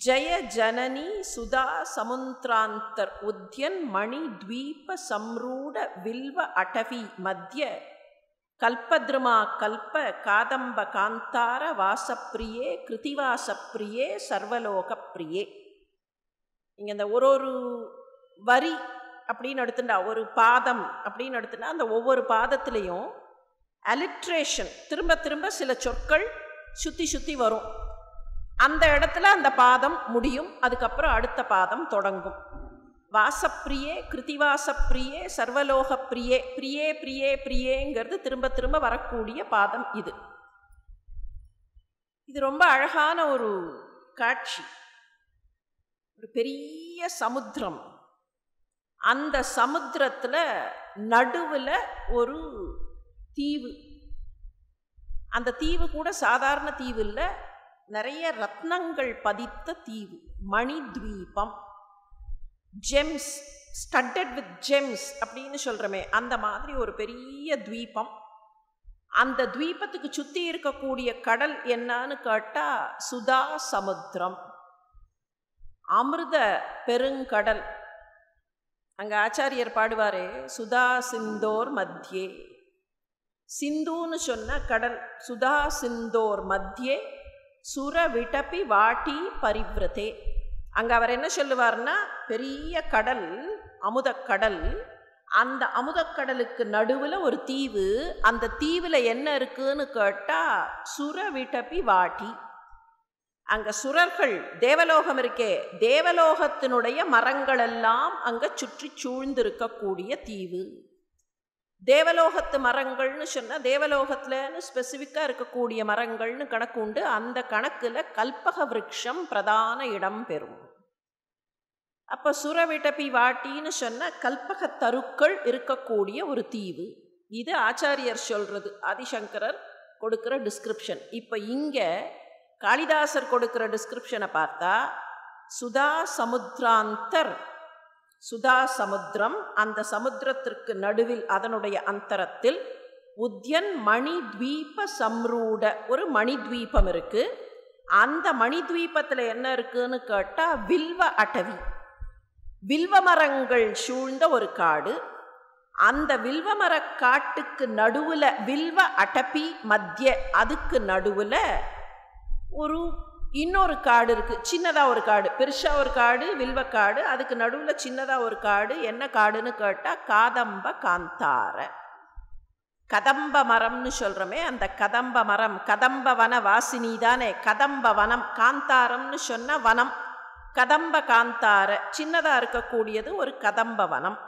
ஜய ஜனனி சுதா சமுந்திராந்தர் உத்யன் மணி த்வீப சம்ரூட வில்வ அடவி மத்திய கல்பத்ருமா கல்ப காதம்ப காந்தார வாசப்பிரியே கிருதிவாசப்பிரியே சர்வலோகப்பிரியே. இங்கே இந்த ஒரு ஒரு வரி அப்படின்னு எடுத்துட்டா ஒரு பாதம் அப்படின்னு எடுத்துட்டா அந்த ஒவ்வொரு பாதத்துலேயும் அலிட்ரேஷன் திரும்ப திரும்ப சில சொற்கள் சுற்றி சுற்றி வரும். அந்த இடத்துல அந்த பாதம் முடியும் அதுக்கப்புறம் அடுத்த பாதம் தொடங்கும். வாசப்பிரியே கிருத்திவாசப்பிரியே சர்வலோக பிரியே பிரியே பிரியே பிரியேங்கிறது திரும்ப திரும்ப வரக்கூடிய பாதம் இது. இது ரொம்ப அழகான ஒரு காட்சி. ஒரு பெரிய சமுத்திரம். அந்த சமுத்திரத்தில் நடுவில் ஒரு தீவு. அந்த தீவு கூட சாதாரண தீவு இல்லை நிறைய ரத்னங்கள் பதித்த தீவு மணி துவீபம் ஜெம்ஸ் ஸ்டட்டட் வித் ஜெம்ஸ் அப்படின்னு சொல்கிறோமே அந்த மாதிரி ஒரு பெரிய துவீபம். அந்த துவீபத்துக்கு சுற்றி இருக்கக்கூடிய கடல் என்னன்னு கேட்டால் சுதா சமுத்திரம். அமிர்த பெருங்கடல். அங்கே ஆச்சாரியர் பாடுவார் சுதா சிந்தோர் மத்தியே. சிந்துன்னு சொன்ன கடல் சுதா சிந்தோர் மத்தியே. சுர விட்டப்பி வாட்டி பரிவிரதே. அங்கே அவர் என்ன சொல்லுவார்னா பெரிய கடல் அமுதக்கடல் அந்த அமுதக்கடலுக்கு நடுவில் ஒரு தீவு அந்த தீவில் என்ன இருக்குன்னு கேட்டால் சுர விட்டப்பி வாட்டி. அங்கே சுரர்கள் தேவலோகம் இருக்கே தேவலோகத்தினுடைய மரங்களெல்லாம் அங்கே சுற்றி சூழ்ந்திருக்கக்கூடிய தீவு. தேவலோகத்து மரங்கள்னு சொன்னால் தேவலோகத்தில்னு ஸ்பெசிஃபிக்காக இருக்கக்கூடிய மரங்கள்னு கணக்கு உண்டு. அந்த கணக்கில் கல்பக விரக்ஷம் பிரதான இடம் பெறும். அப்போ சுரவிட்டபி வாட்டின்னு சொன்னால் கல்பக தருக்கள் இருக்கக்கூடிய ஒரு தீவு. இது ஆச்சாரியர் சொல்கிறது ஆதிசங்கரர் கொடுக்குற டிஸ்கிரிப்ஷன் இப்போ இங்கே காளிதாசர் கொடுக்குற டிஸ்கிரிப்ஷனை பார்த்தா சுதா சமுத்திராந்தர் சுதா சமுத்திரம் அந்த சமுத்திரத்திற்கு நடுவில் அதனுடைய அந்தரத்தில் உத்யன் மணி துவீப சம்ரூட ஒரு மணி துவீபம் அந்த மணி துவீபத்தில் என்ன இருக்குன்னு கேட்டால் வில்வ அட்டவி. வில்வ மரங்கள் சூழ்ந்த ஒரு காடு. அந்த வில்வமர காட்டுக்கு நடுவில் வில்வ அட்டப்பி மத்திய அதுக்கு நடுவில் ஒரு இன்னொரு காடு இருக்குது சின்னதாக ஒரு காடு. பெருசாக ஒரு காடு வில்வக்காடு அதுக்கு நடுவில் சின்னதாக ஒரு காடு. என்ன காடுன்னு கேட்டால் காதம்ப காந்தார. கதம்ப மரம்னு சொல்கிறோமே அந்த கதம்ப மரம். கதம்ப வன வாசினி தானே. கதம்ப வனம் காந்தாரம்னு சொன்ன வனம். கதம்ப காந்தார. சின்னதாக இருக்கக்கூடியது ஒரு கதம்ப வனம்.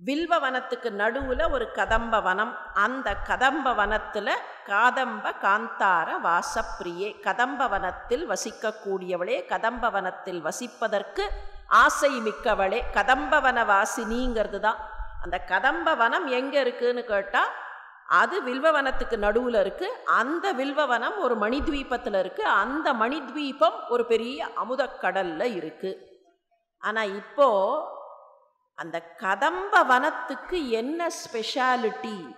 வில்வ வனத்துக்கு நடுவில் ஒரு கதம்ப வனம். அந்த கதம்ப வனத்தில் காதம்ப காந்தார வாசப்பிரியே. கதம்ப வனத்தில் வசிக்கக்கூடியவளே கதம்ப வனத்தில் வசிப்பதற்கு ஆசை மிக்கவளே. கதம்பவன வாசினிங்கிறது தான் அந்த கதம்ப வனம் எங்கே இருக்குன்னு கேட்டால் அது வில்வவனத்துக்கு நடுவில் இருக்குது அந்த வில்வவனம் ஒரு மணித்வீபத்தில் இருக்குது அந்த மணித்வீபம் ஒரு பெரிய அமுதக்கடலில் இருக்குது ஆனால் இப்போது அந்த கதம்ப வனத்துக்கு என்ன ஸ்பெஷாலிட்டி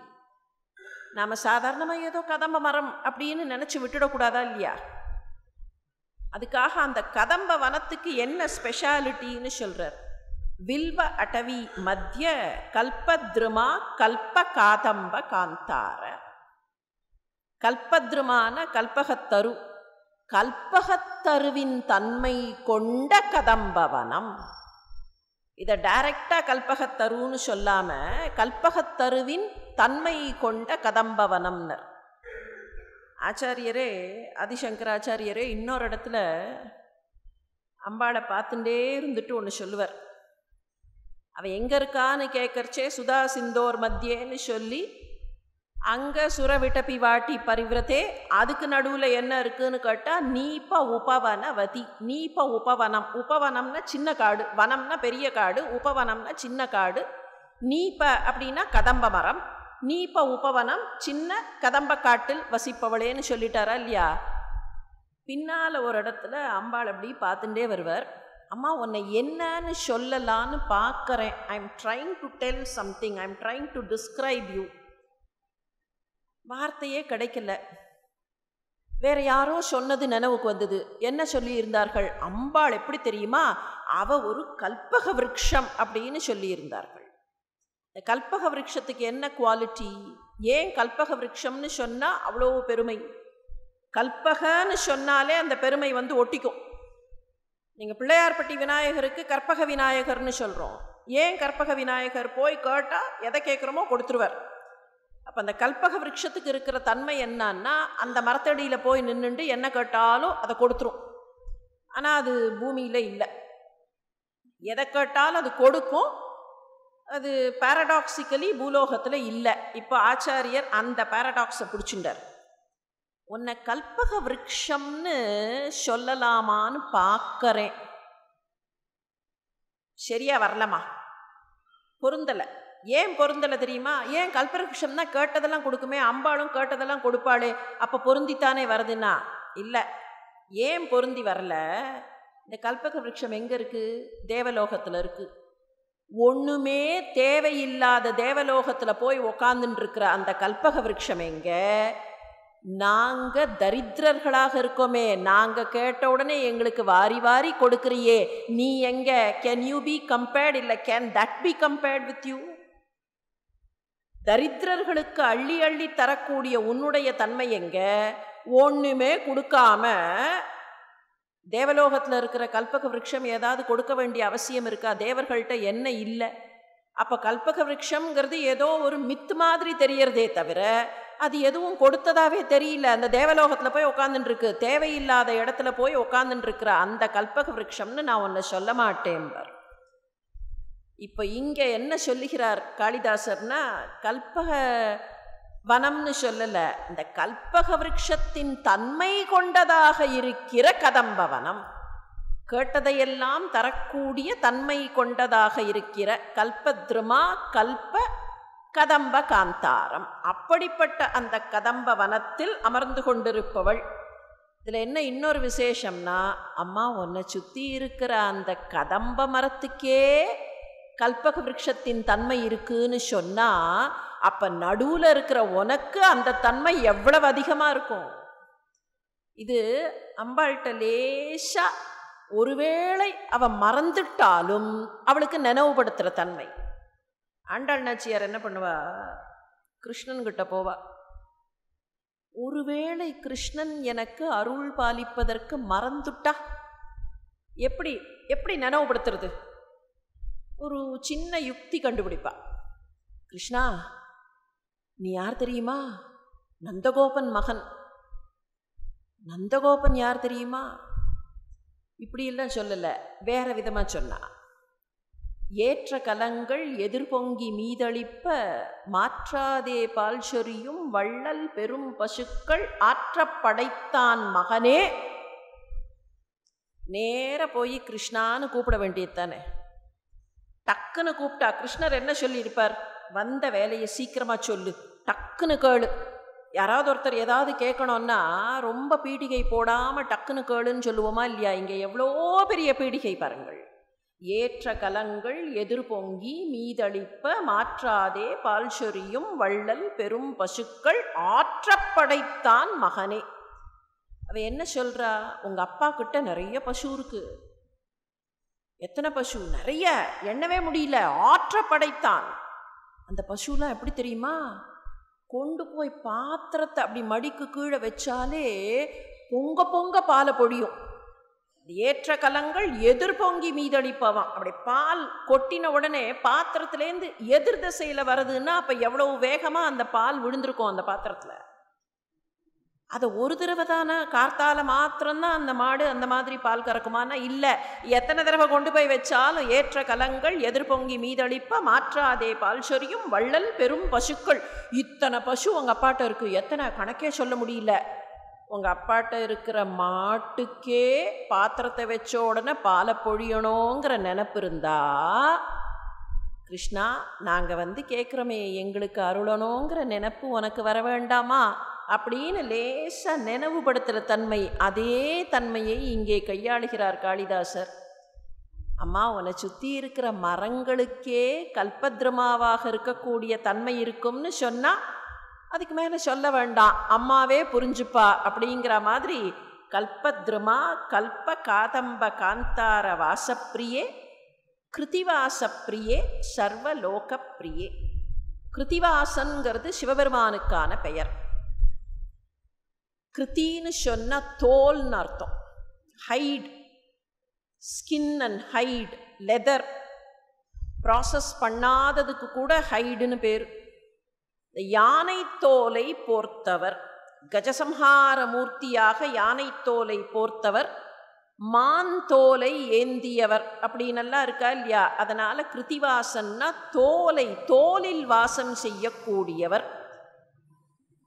நாம் சாதாரணமாக ஏதோ கதம்ப மரம் அப்படின்னு நினச்சி விட்டுடக்கூடாதா இல்லையா? அதுக்காக அந்த கதம்ப வனத்துக்கு என்ன ஸ்பெஷாலிட்டின்னு சொல்கிறார் வில்வ அட்டவி மத்திய கல்பத்ருமா கல்ப காதம்ப காந்தார. கல்பத்ருமான கல்பகத்தரு. கல்பகத்தருவின் தன்மை கொண்ட கதம்பவனம் இதை டைரக்டாக கல்பகத்தருன்னு சொல்லாமல் கல்பகத்தருவின் தன்மை கொண்ட கதம்பவனம்னர். ஆச்சாரியரே ஆதிசங்கராச்சாரியரே இன்னொரு இடத்துல அம்பாளை பார்த்துட்டே இருந்துட்டு ஒன்று சொல்லுவார். அவள் எங்கே இருக்கான்னு கேட்கறச்சே சுதா சிந்தோர் மத்தியேன்னு சொல்லி அங்கே சுரவிட்டபி வாட்டி பரிவிரத்தே அதுக்கு நடுவில் என்ன இருக்குன்னு கேட்டால் நீப்ப உபவனவதி நீப்ப உபவனம். உபவனம்னா சின்ன காடு வனம்னா பெரிய காடு உபவனம்னா சின்ன காடு. நீப்ப அப்படின்னா கதம்ப மரம். நீப்ப உபவனம் சின்ன கதம்ப காட்டில் வசிப்பவளேன்னு சொல்லிட்டாரா இல்லையா? பின்னால் ஒரு இடத்துல அம்பாள் அப்படி பார்த்துட்டே வருவார். அம்மா உன்னை என்னன்னு சொல்லலான்னு பார்க்குறேன். I am trying to tell something I am trying to describe you வார்த்தையே கிடைக்கல. வேற யாரோ சொன்னது நினைவுக்கு வந்தது. என்ன சொல்லியிருந்தார்கள்? அம்பாள் எப்படி தெரியுமா? அவ ஒரு கல்பக விரக்ஷம் அப்படின்னு சொல்லியிருந்தார்கள். இந்த கல்பக விரக்ஷத்துக்கு என்ன குவாலிட்டி ஏன் கல்பக விரக்ஷம்னு சொன்னால் அவ்வளோ பெருமை? கல்பகன்னு சொன்னாலே அந்த பெருமை வந்து ஒட்டிக்கும். நீங்கள் பிள்ளையார்பட்டி விநாயகருக்கு கற்பக விநாயகர்னு சொல்கிறோம் ஏன் கற்பக விநாயகர் போய் கேட்டால் எதை கேட்குறோமோ கொடுத்துருவார். அப்போ அந்த கல்பக விருட்சத்துக்கு இருக்கிற தன்மை என்னன்னா அந்த மரத்தடியில் போய் நின்றுண்டு என்ன கேட்டாலும் அதை கொடுத்துரும். ஆனால் அது பூமியில் இல்லை. எதை கேட்டாலும் அது கொடுக்கும். அது பாரடாக்சிக்கலி பூலோகத்தில் இல்லை. இப்போ ஆச்சாரியர் அந்த பாரடாக்ஸை பிடிச்சுட்டார். உன்னை கல்பக விரக்ஷம்னு சொல்லலாமான்னு பார்க்கறேன் சரியா வரலமா? பொருந்தலை. ஏன் பொருந்தலை தெரியுமா? ஏன் கல்பவருஷம் தான் கேட்டதெல்லாம் கொடுக்குமே அம்பாளும் கேட்டதெல்லாம் கொடுப்பாளே அப்போ பொருந்தித்தானே வருதுன்னா? இல்லை. ஏன் பொருந்தி வரல? இந்த கல்பக விருட்சம் எங்கே இருக்குது தேவலோகத்தில் இருக்குது ஒன்றுமே தேவையில்லாத தேவலோகத்தில் போய் உக்காந்துட்டுருக்கிற அந்த கல்பக விருட்சம் எங்கே? நாங்கள் தரித்திரர்களாக இருக்கோமே நாங்கள் கேட்ட உடனே எங்களுக்கு வாரி வாரி கொடுக்குறியே. நீ எங்கே? கேன் யூ பி கம்பேர்ட் இல்லை can that be compared with you தரித்திரர்களுக்கு அள்ளி அள்ளி தரக்கூடிய உன்னுடைய தன்மை எங்க? ஒன்றுமே கொடுக்காம தேவலோகத்தில் இருக்கிற கல்பக விரக்ஷம் ஏதாவது கொடுக்க வேண்டிய அவசியம் இருக்கா? தேவர்கள்ட்ட என்ன இல்லை? அப்போ கல்பக விரக்ஷங்கிறது ஏதோ ஒரு மித்து மாதிரி தெரியறதே தவிர அது எதுவும் கொடுத்ததாவே தெரியல. அந்த தேவலோகத்தில் போய் உட்காந்துட்டுருக்கு தேவையில்லாத இடத்துல போய் உட்காந்துட்டுருக்கிற அந்த கல்பக விரக்ஷம்னு நான் உன்னை சொல்ல மாட்டேன்பர் இப்போ இங்கே என்ன சொல்லுகிறார் காளிதாசர்னா கல்பக வனம்னு சொல்லலை. இந்த கல்பக விரக்ஷத்தின் தன்மை கொண்டதாக இருக்கிற கதம்ப வனம். கேட்டதையெல்லாம் தரக்கூடிய தன்மை கொண்டதாக இருக்கிற கல்பத்ருமா கல்ப கதம்ப காந்தாரம். அப்படிப்பட்ட அந்த கதம்ப வனத்தில் அமர்ந்து கொண்டிருப்பவள். இதில் என்ன இன்னொரு விசேஷம்னா அம்மா உன்னை சுற்றி இருக்கிற அந்த கதம்ப மரத்துக்கே கல்பக விரக்ஷத்தின் தன்மை இருக்குன்னு சொன்னால் அப்போ நடுவில் இருக்கிற உனக்கு அந்த தன்மை எவ்வளவு அதிகமாக இருக்கும்? இது அம்பாள்கிட்ட லேசாக ஒருவேளை அவள் மறந்துட்டாலும் அவளுக்கு நினைவுபடுத்துகிற தன்மை. ஆண்டாள் நாச்சியார் என்ன பண்ணுவா? கிருஷ்ணன்கிட்ட போவா. ஒருவேளை கிருஷ்ணன் எனக்கு அருள் பாலிப்பதற்கு மறந்துட்டா? எப்படி எப்படி நினைவுபடுத்துறது? ஒரு சின்ன யுக்தி கண்டுபிடிப்பா. கிருஷ்ணா நீ யார் தெரியுமா? நந்தகோபன் மகன். நந்தகோபன் யார் தெரியுமா? இப்படியெல்லாம் சொல்லலை. வேற விதமாக சொன்னா. ஏற்ற கலங்கள் எதிர்பொங்கி மீதளிப்ப மாற்றாதே பால் சொரியும் வள்ளல் பெரும் பசுக்கள் ஆற்றப்படைத்தான் மகனே. நேர போய் கிருஷ்ணான்னு கூப்பிட வேண்டியது தானே? டக்குன்னு கூப்பிட்டா கிருஷ்ணர் என்ன சொல்லியிருப்பார்? வந்த வேலையை சீக்கிரமாக சொல்லு. டக்குன்னு கேளு. யாராவது ஒருத்தர் ஏதாவது கேட்கணும்னா ரொம்ப பீடிகை போடாமல் டக்குன்னு கேளுன்னு சொல்லுவோமா இல்லையா? இங்கே எவ்வளோ பெரிய பீடிகை பாருங்கள். ஏற்ற கலங்கள் எதிர்பொங்கி மீதளிப்ப மாற்றாதே பால் சொரியும் வள்ளல் பெரும் பசுக்கள் ஆற்றப்படைத்தான் மகனே. அவ என்ன சொல்கிறா உங்கள் அப்பா கிட்ட நிறைய பசு இருக்குது எத்தனை பசு? நிறைய. எண்ணவே முடியல. ஆற்ற படைத்தான். அந்த பசுலாம் எப்படி தெரியுமா? கொண்டு போய் பாத்திரத்தை அப்படி மடிக்கு கீழே வச்சாலே பொங்க பொங்க பாலை பொழியும். ஏற்ற கலங்கள் எதிர் பொங்கி மீதளிப்பவான் அப்படி பால் கொட்டின உடனே பாத்திரத்துலேருந்து எதிர் திசையில் வருதுன்னா அப்போ எவ்வளவு வேகமாக அந்த பால் விழுந்திருக்கும் அந்த பாத்திரத்தில்? அதை ஒரு தடவை தானே? கார்த்தால மாத்திரம்தான் அந்த மாடு அந்த மாதிரி பால் கறக்குமானா இல்லை. எத்தனை தடவை கொண்டு போய் வச்சாலும் ஏற்ற கலங்கள் எதிர்பொங்கி மீதளிப்ப மாற்றாதே பால் சொரியும் வள்ளல் பெரும் பசுக்கள். இத்தனை பசு உங்கள் அப்பாட்ட இருக்கு. எத்தனை கணக்கே சொல்ல முடியல. உங்கள் அப்பாட்ட இருக்கிற மாட்டுக்கே பாத்திரத்தை வச்ச உடனே பாலை பொழியணுங்கிற நினப்பு இருந்தா கிருஷ்ணா நாங்கள் வந்து கேட்குறோமே எங்களுக்கு அருளணுங்கிற நினப்பு உனக்கு வர வேண்டாமா? அப்படின்னு லேசாக நினைவுபடுத்துகிற தன்மை அதே தன்மையை இங்கே கையாளுகிறார் காளிதாசர். அம்மா உன்னை சுற்றி இருக்கிற மரங்களுக்கே கல்பத்ரமாவாக இருக்கக்கூடிய தன்மை இருக்கும்னு சொன்னால் அதுக்கு மேலே சொல்ல வேண்டாம். அம்மாவே புரிஞ்சுப்பா அப்படிங்கிற மாதிரி கல்பத்ருமா கல்ப காதம்ப காந்தார வாசப்பிரியே கிருத்திவாசப்பிரியே சர்வலோகப்பிரியே கிருத்திவாசன்கிறது சிவபெருமானுக்கான பெயர். கிருத்தின்னு சொன்ன தோல்னு அர்த்தம் hide skin and hide leather process பண்ணாததுக்கு கூட ஹைடுன்னு பேர் இந்த யானை தோலை போர்த்தவர் கஜசம்ஹார மூர்த்தியாக யானை தோலை போர்த்தவர் மான் தோலை ஏந்தியவர் அப்படின்னெல்லாம் இருக்கா இல்லையா அதனால் கிருத்திவாசன்னா தோலை தோலில் வாசம் செய்யக்கூடியவர்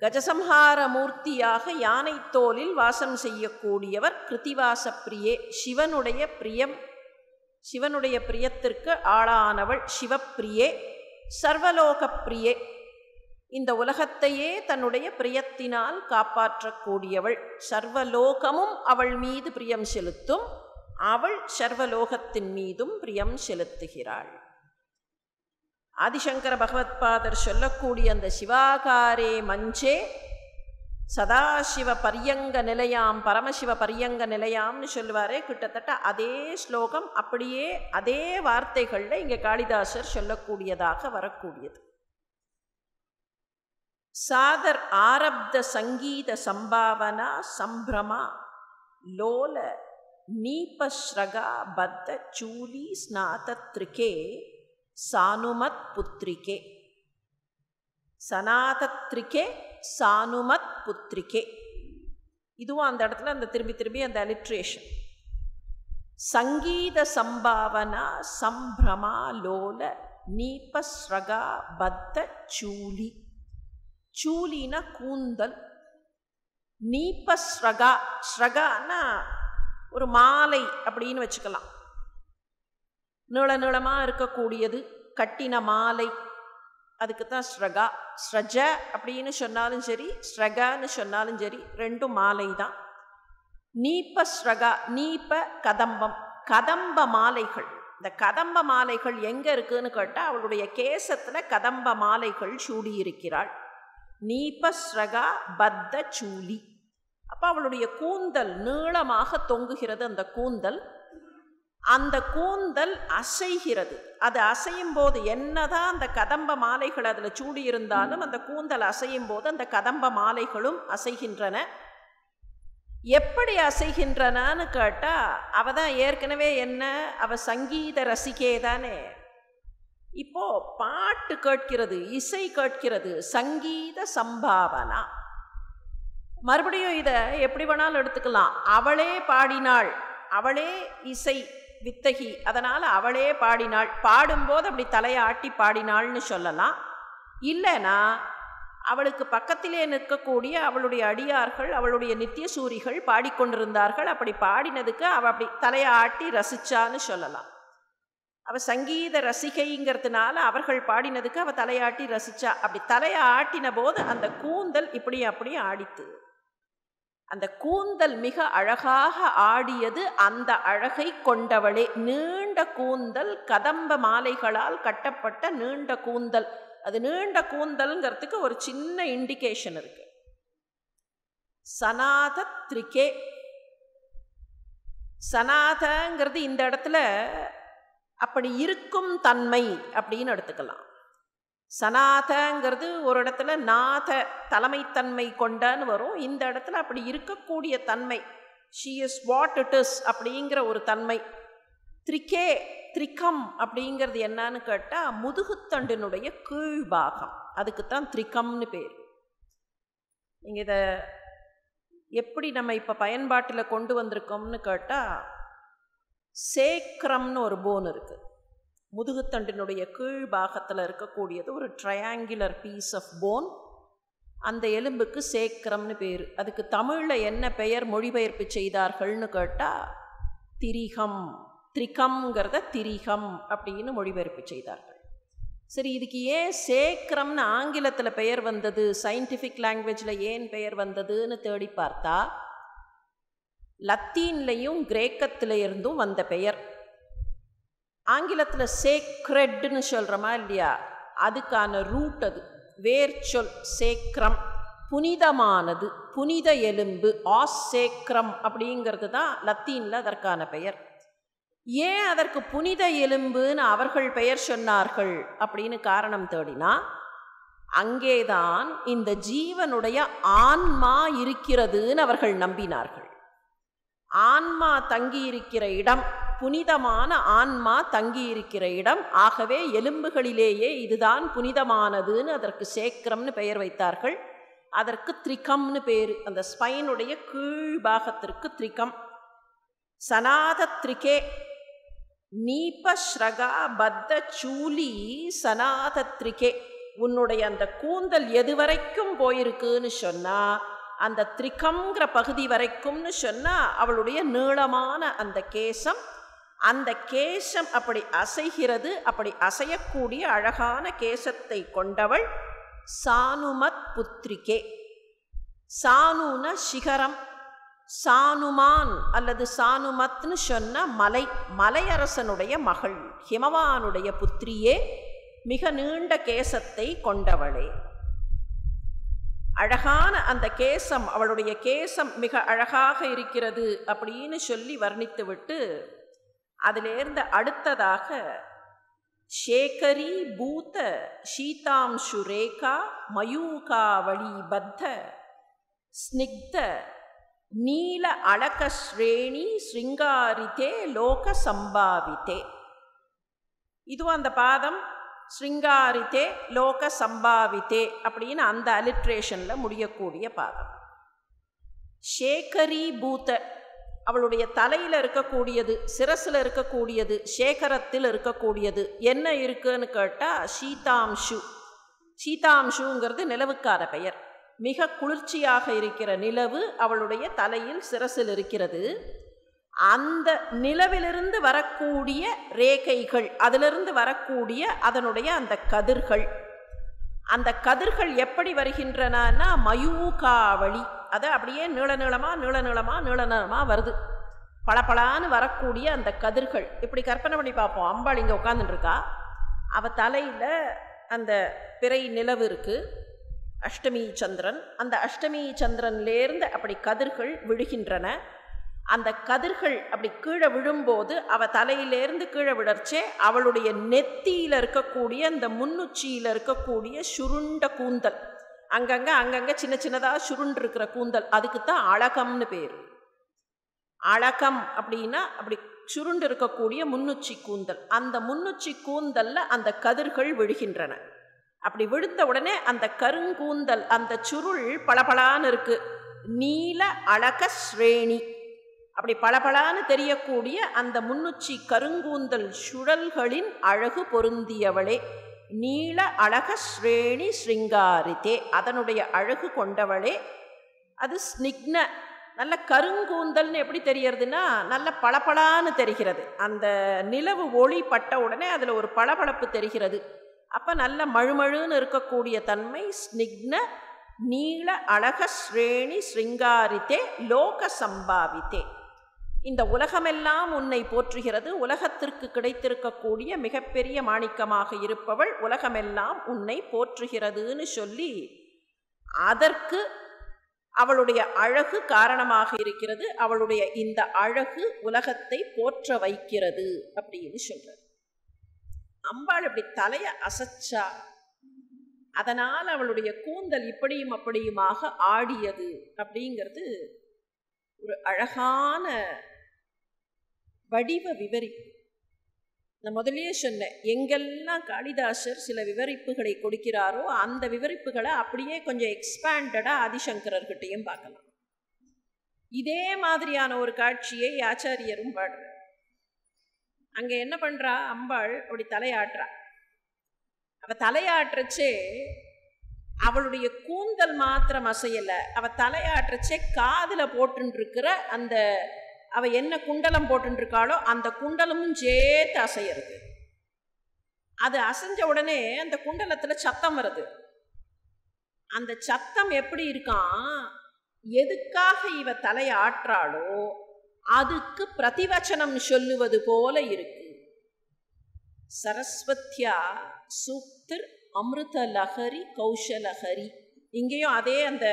கஜசம்ஹார மூர்த்தியாக யானை தோலில் வாசம் செய்யக்கூடியவர் கிருத்திவாச பிரியே சிவனுடைய பிரியம் சிவனுடைய பிரியத்திற்கு ஆளானவள் சிவப்பிரியே சர்வலோக பிரியே இந்த உலகத்தையே தன்னுடைய பிரியத்தினால் காப்பாற்றக்கூடியவள். சர்வலோகமும் அவள் மீது பிரியம் செலுத்தும் அவள் சர்வலோகத்தின் மீதும் பிரியம் செலுத்துகிறாள். ஆதிசங்கர பகவத்பாதர் சொல்லக்கூடிய அந்த சிவாகாரே மஞ்சே சதாசிவ பரியங்க நிலையாம் பரமசிவ பரியங்க நிலையாம்னு சொல்லுவாரே கிட்டத்தட்ட அதே ஸ்லோகம் அப்படியே அதே வார்த்தைகளில் இங்கே காளிதாசர் சொல்லக்கூடியதாக வரக்கூடியது. சாதர் ஆரப்த சங்கீத சம்பாவனா சம்பிரமா லோல நீபஸ்ரகா பத்த சூலி ஸ்நாதத்ரிகே சானுமத் புத்திரிகே சனாதத்ரிகே சானுமத் புத்திரிகே இதுவும் அந்த இடத்துல அந்த திரும்பி திரும்பி அந்த அலிட்ரேஷன் சங்கீத சம்பாவனா சம்பிரமா லோல நீபஸ்ரகா பத்த சூலி. சூலினா கூந்தல். நீபஸ்ரகா ஸ்ரகான்னா ஒரு மாலை அப்படின்னு வச்சுக்கலாம். நீள நீளமாக இருக்கக்கூடியது. கட்டின மாலை. அதுக்கு தான் ஸ்ரகா. ஸ்ரஜ அப்படின்னு சொன்னாலும் சரி ஸ்ரகான்னு சொன்னாலும் சரி ரெண்டும் மாலை தான் நீப்ப ஸ்ரகா நீப்ப கதம்பம். கதம்ப மாலைகள். இந்த கதம்ப மாலைகள் எங்கே இருக்குன்னு கேட்டால் அவளுடைய கேசத்தில் கதம்ப மாலைகள் சூடியிருக்கிறாள். நீபஸ்ரகா பத்த சூலி. அப்போ அவளுடைய கூந்தல் நீளமாக தொங்குகிறது. அந்த கூந்தல் அந்த கூந்தல் அசைகிறது. அது அசையும் போது என்னதான் அந்த கதம்ப மாலைகள் அதில் சூடி இருந்தாலும் அந்த கூந்தல் அசையும் போது அந்த கதம்ப மாலைகளும் அசைகின்றன. எப்படி அசைகின்றனான்னு கேட்டால் அவ தான் ஏற்கனவே என்ன அவ சங்கீத ரசிகே தானே. இப்போ பாட்டு கேட்கிறது இசை கேட்கிறது சங்கீத சம்பாவனா. மறுபடியும் இதை எப்படி வேணாலும் எடுத்துக்கலாம். அவளே பாடினாள் அவளே இசை. வித்தகி. அதனால் அவளே பாடினாள். பாடும்போது அப்படி தலையை ஆட்டி பாடினாள்னு சொல்லலாம். இல்லைனா அவளுக்கு பக்கத்திலே நிற்கக்கூடிய அவளுடைய அடியார்கள் அவளுடைய நித்திய சூரிகள் பாடிக்கொண்டிருந்தார்கள். அப்படி பாடினதுக்கு அவள் அப்படி தலையை ஆட்டி ரசிச்சான்னு சொல்லலாம். அவள் சங்கீத ரசிகைங்கிறதுனால அவர்கள் பாடினதுக்கு அவள் தலையாட்டி ரசிச்சா. அப்படி தலையை ஆட்டின போது அந்த கூந்தல் இப்படி அப்படி ஆடித்து அந்த கூந்தல் மிக அழகாக ஆடியது அந்த அழகை கொண்டவளே. நீண்ட கூந்தல் கதம்ப மாலைகளால் கட்டப்பட்ட நீண்ட கூந்தல். அது நீண்ட கூந்தல்ங்கிறதுக்கு ஒரு சின்ன இண்டிகேஷன் இருக்கு. சனாத திரிகே சனாதங்கிறது இந்த இடத்துல அப்படி இருக்கும் தன்மை அப்படின்னு எடுத்துக்கலாம். சனாதங்கிறது ஒரு இடத்துல நாத தலைமைத்தன்மை கொண்டான்னு வரும். இந்த இடத்துல அப்படி இருக்கக்கூடிய தன்மை she is what it is அப்படிங்கிற ஒரு தன்மை. த்ரிகே த்ரிகம் அப்படிங்கிறது என்னன்னு கேட்டால் முதுகுத்தண்டினுடைய கீழ்பாகம். அதுக்கு தான் த்ரிகம்னு பேர். நீங்கள் இதை எப்படி நம்ம இப்போ பயன்பாட்டில் கொண்டு வந்திருக்கோம்னு கேட்டால் சேக்ரம்னு ஒரு போன் இருக்குது முதுகுத்தண்டினுடைய கீழ் பாகத்தில் இருக்கக்கூடியது ஒரு ட்ரையாங்குலர் பீஸ் ஆஃப் போன் அந்த எலும்புக்கு சேக்கரம்னு பேர். அதுக்கு தமிழில் என்ன பெயர் மொழிபெயர்ப்பு செய்தார்கள்னு கேட்டால் திரிகம். திரிகம்ங்கிறத திரிகம் அப்படின்னு மொழிபெயர்ப்பு செய்தார்கள். சரி இதுக்கு ஏன் சேக்கிரம்னு ஆங்கிலத்தில் பெயர் வந்தது சயின்டிஃபிக் லாங்குவேஜில் ஏன் பெயர் வந்ததுன்னு தேடி பார்த்தா லத்தீன்லேயும் கிரேக்கத்தில் இருந்தும் வந்த பெயர். ஆங்கிலத்தில் சேக்ரெட்னு சொல்கிறோமா இல்லையா? அதுக்கான ரூட் அது. வேர்ச்சொல் சேக்ரம் புனிதமானது புனித எலும்பு ஆஸ் சேக்ரம் அப்படிங்கிறது தான் லத்தீனில் அதற்கான பெயர். ஏன் அதற்கு புனித எலும்புன்னு அவர்கள் பெயர் சொன்னார்கள் அப்படின்னு காரணம் தேடினா அங்கேதான் இந்த ஜீவனுடைய ஆன்மா இருக்கிறதுன்னு அவர்கள் நம்பினார்கள். ஆன்மா தங்கியிருக்கிற இடம் புனிதமான ஆன்மா தங்கியிருக்கிற இடம். ஆகவே எலும்புகளிலேயே இதுதான் புனிதமானதுன்னு அதற்கு சேக்கிரம்னு பெயர் வைத்தார்கள். அதற்கு த்ரிகம்னு பேர். அந்த ஸ்பைனுடைய கீழ்பாகத்திற்கு த்ரிகம். சனாத த்ரிகே. பத்த சூலி சனாதத்ரிகே உன்னுடைய அந்த கூந்தல் எது வரைக்கும் போயிருக்குன்னு சொன்னால் அந்த த்ரிகம்ங்கிற பகுதி வரைக்கும்னு சொன்னால் அவளுடைய நீளமான அந்த கேசம் அந்த கேசம் அப்படி அசைகிறது அப்படி அசையக்கூடிய அழகான கேசத்தை கொண்டவள் சானுமத் புத்திரிகே. சானுன சிகரம் சானுமான் அல்லது சானுமத்னு சொன்ன மலை மலையரசனுடைய மகள் ஹிமவானுடைய புத்திரியே மிக நீண்ட கேசத்தை கொண்டவளே. அழகான அந்த கேசம் அவளுடைய கேசம் மிக அழகாக இருக்கிறது அப்படின்னு சொல்லி வர்ணித்துவிட்டு அதிலேருந்து அடுத்ததாக ஷேகரி பூத சீதாம்சு ரேகா மயூகாவளி பத்த ஸ்னிக்த நீல அழகஸ்ரேணி ஸ்ருங்காரித்தே லோக சம்பாவித்தே இதுவும் அந்த பாதம் ஸ்ருங்காரித்தே லோக சம்பாவித்தே அப்படின்னு அந்த அலிட்ரேஷனில் முடியக்கூடிய பாதம். ஷேகரி பூத்த அவளுடைய தலையில் இருக்கக்கூடியது சிரசில் இருக்கக்கூடியது சேகரத்தில் இருக்கக்கூடியது என்ன இருக்குன்னு கேட்டால் சீதாம்சு. சீதாம்சுங்கிறது நிலவுக்கார பெயர். மிக குளிர்ச்சியாக இருக்கிற நிலவு அவளுடைய தலையில் சிரசில் இருக்கிறது. அந்த நிலவிலிருந்து வரக்கூடிய ரேகைகள் அதிலிருந்து வரக்கூடிய அதனுடைய அந்த கதிர்கள். அந்த கதிர்கள் எப்படி வருகின்றனன்னா மயூகாவளி அதை அப்படியே நீள நீளமாக நீள நீளமாக நீள நீளமாக வருது. பளபளான்னு வரக்கூடிய அந்த கதிர்கள். இப்படி கற்பனை பண்ணி பார்ப்போம். அம்பாள் இங்கே உட்காந்துட்டுருக்கா அவள் தலையில் அந்த பிறை நிலவு இருக்குது அஷ்டமி சந்திரன். அந்த அஷ்டமி சந்திரன்லேருந்து அப்படி கதிர்கள் விழுகின்றன. அந்த கதிர்கள் அப்படி கீழே விழும்போது அவள் தலையிலேருந்து கீழே விடர்ச்சே அவளுடைய நெத்தியில் இருக்கக்கூடிய அந்த முன்னுச்சியில் இருக்கக்கூடிய சுருண்ட கூந்தல். அங்கங்கே அங்கங்கே சின்ன சின்னதாக சுருண்டு இருக்கிற கூந்தல். அதுக்கு தான் அழகம்னு பேர். அழகம் அப்படின்னா அப்படி சுருண்டு இருக்கக்கூடிய முன்னுச்சி கூந்தல். அந்த முன்னுச்சி கூந்தலில் அந்த கதிர்கள் விழுகின்றன. அப்படி விழுந்த உடனே அந்த கருங்கூந்தல் அந்த சுருள் பளபளான்னு இருக்குது நீல அழக ஸ்ரேணி. அப்படி பளபளான்னு தெரியக்கூடிய அந்த முன்னுச்சி கருங்கூந்தல் சுழல்களின் அழகு பொருந்தியவளே. நீல அழக ஸ்ரேணி ஸ்ருங்காரித்தே அதனுடைய அழகு கொண்டவளே. அது ஸ்னிக்ன நல்ல கருங்கூந்தல்னு எப்படி தெரியறதுன்னா நல்ல பளபளான்னு தெரிகிறது. அந்த நிலவு ஒளி பட்ட உடனே அதில் ஒரு பளபளப்பு தெரிகிறது. அப்போ நல்ல மழுமழுன்னு இருக்கக்கூடிய தன்மை ஸ்னிக்ன நீள அழக ஸ்ரேணி ஸ்ருங்காரித்தே லோக சம்பாவித்தே இந்த உலகமெல்லாம் உன்னை போற்றுகிறது. உலகத்திற்கு கிடைத்திருக்கக்கூடிய மிகப்பெரிய மாணிக்கமாக இருப்பவள் உலகமெல்லாம் உன்னை போற்றுகிறதுன்னு சொல்லி அதற்கு அவளுடைய அழகு காரணமாக இருக்கிறது. அவளுடைய இந்த அழகு உலகத்தை போற்ற வைக்கிறது அப்படின்னு சொல்கிறார் அம்பாள் இப்படி தலையை அசைச்சா அதனால் அவளுடைய கூந்தல் இப்படியும் அப்படியுமாக ஆடியது அப்படிங்கிறது ஒரு அழகான வடிவ விவரிப்பு. நான் முதலியே சொன்னேன் எங்கெல்லாம் காளிதாசர் சில விவரிப்புகளை கொடுக்கிறாரோ அந்த விவரிப்புகளை அப்படியே கொஞ்சம் எக்ஸ்பேண்டடாக ஆதிசங்கரர்கிட்டையும் பார்க்கலாம். இதே மாதிரியான ஒரு காட்சியை ஆச்சாரியரும் பாடுறார். அங்கே என்ன பண்ணுறா அம்பாள் அப்படி தலையாட்டுறா. அவள் தலையாட்டுறச்சே அவளுடைய கூந்தல் மாத்திரம் அசையலை. அவள் தலையாட்டுறச்சே காதில் போட்டுருக்கிற அந்த அவள் என்ன குண்டலம் போட்டுருக்காளோ அந்த குண்டலமும் சேர்த்து அசையிறது. அது அசைஞ்ச உடனே அந்த குண்டலத்தில் சத்தம் வருது. அந்த சத்தம் எப்படி இருக்கான்? எதுக்காக இவ தலையை ஆற்றாளோ அதுக்கு பிரதிவச்சனம் சொல்லுவது போல இருக்கு. சரஸ்வத்யா சூக்திர் அமிர்த லஹரி கௌஷலஹரி. இங்கேயும் அதே அந்த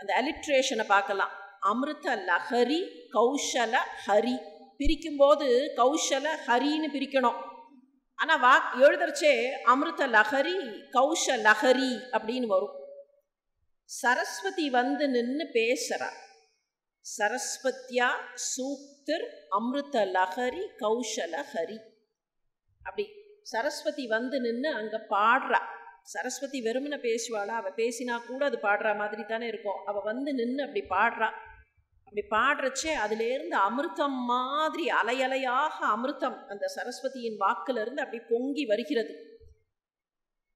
அந்த அலிட்ரேஷனை பார்க்கலாம். அமிர்த லஹரி கௌஷல ஹரி பிரிக்கும்போது கௌஷல ஹரின்னு பிரிக்கணும். ஆனால் வா எழுதுறச்சே அமிர்த லஹரி கௌஷ லஹரி அப்படின்னு வரும். சரஸ்வதி வந்து நின்று பேசுறா. சரஸ்வத்தியா சூக்திர் அமிர்த லஹரி கௌஷல ஹரி அப்படி சரஸ்வதி வந்து நின்று அங்கே பாடுறா. சரஸ்வதி வெறுமனை பேசுவாளா? அவள் பேசினா கூட அது பாடுற மாதிரி தானே இருக்கும். அவள் வந்து நின்று அப்படி பாடுறா. அப்படி பாடுறச்சே அதுலேருந்து அமிர்தம் மாதிரி அலையலையாக அமிர்தம் அந்த சரஸ்வதியின் வாக்கிலிருந்து அப்படி பொங்கி வருகிறது.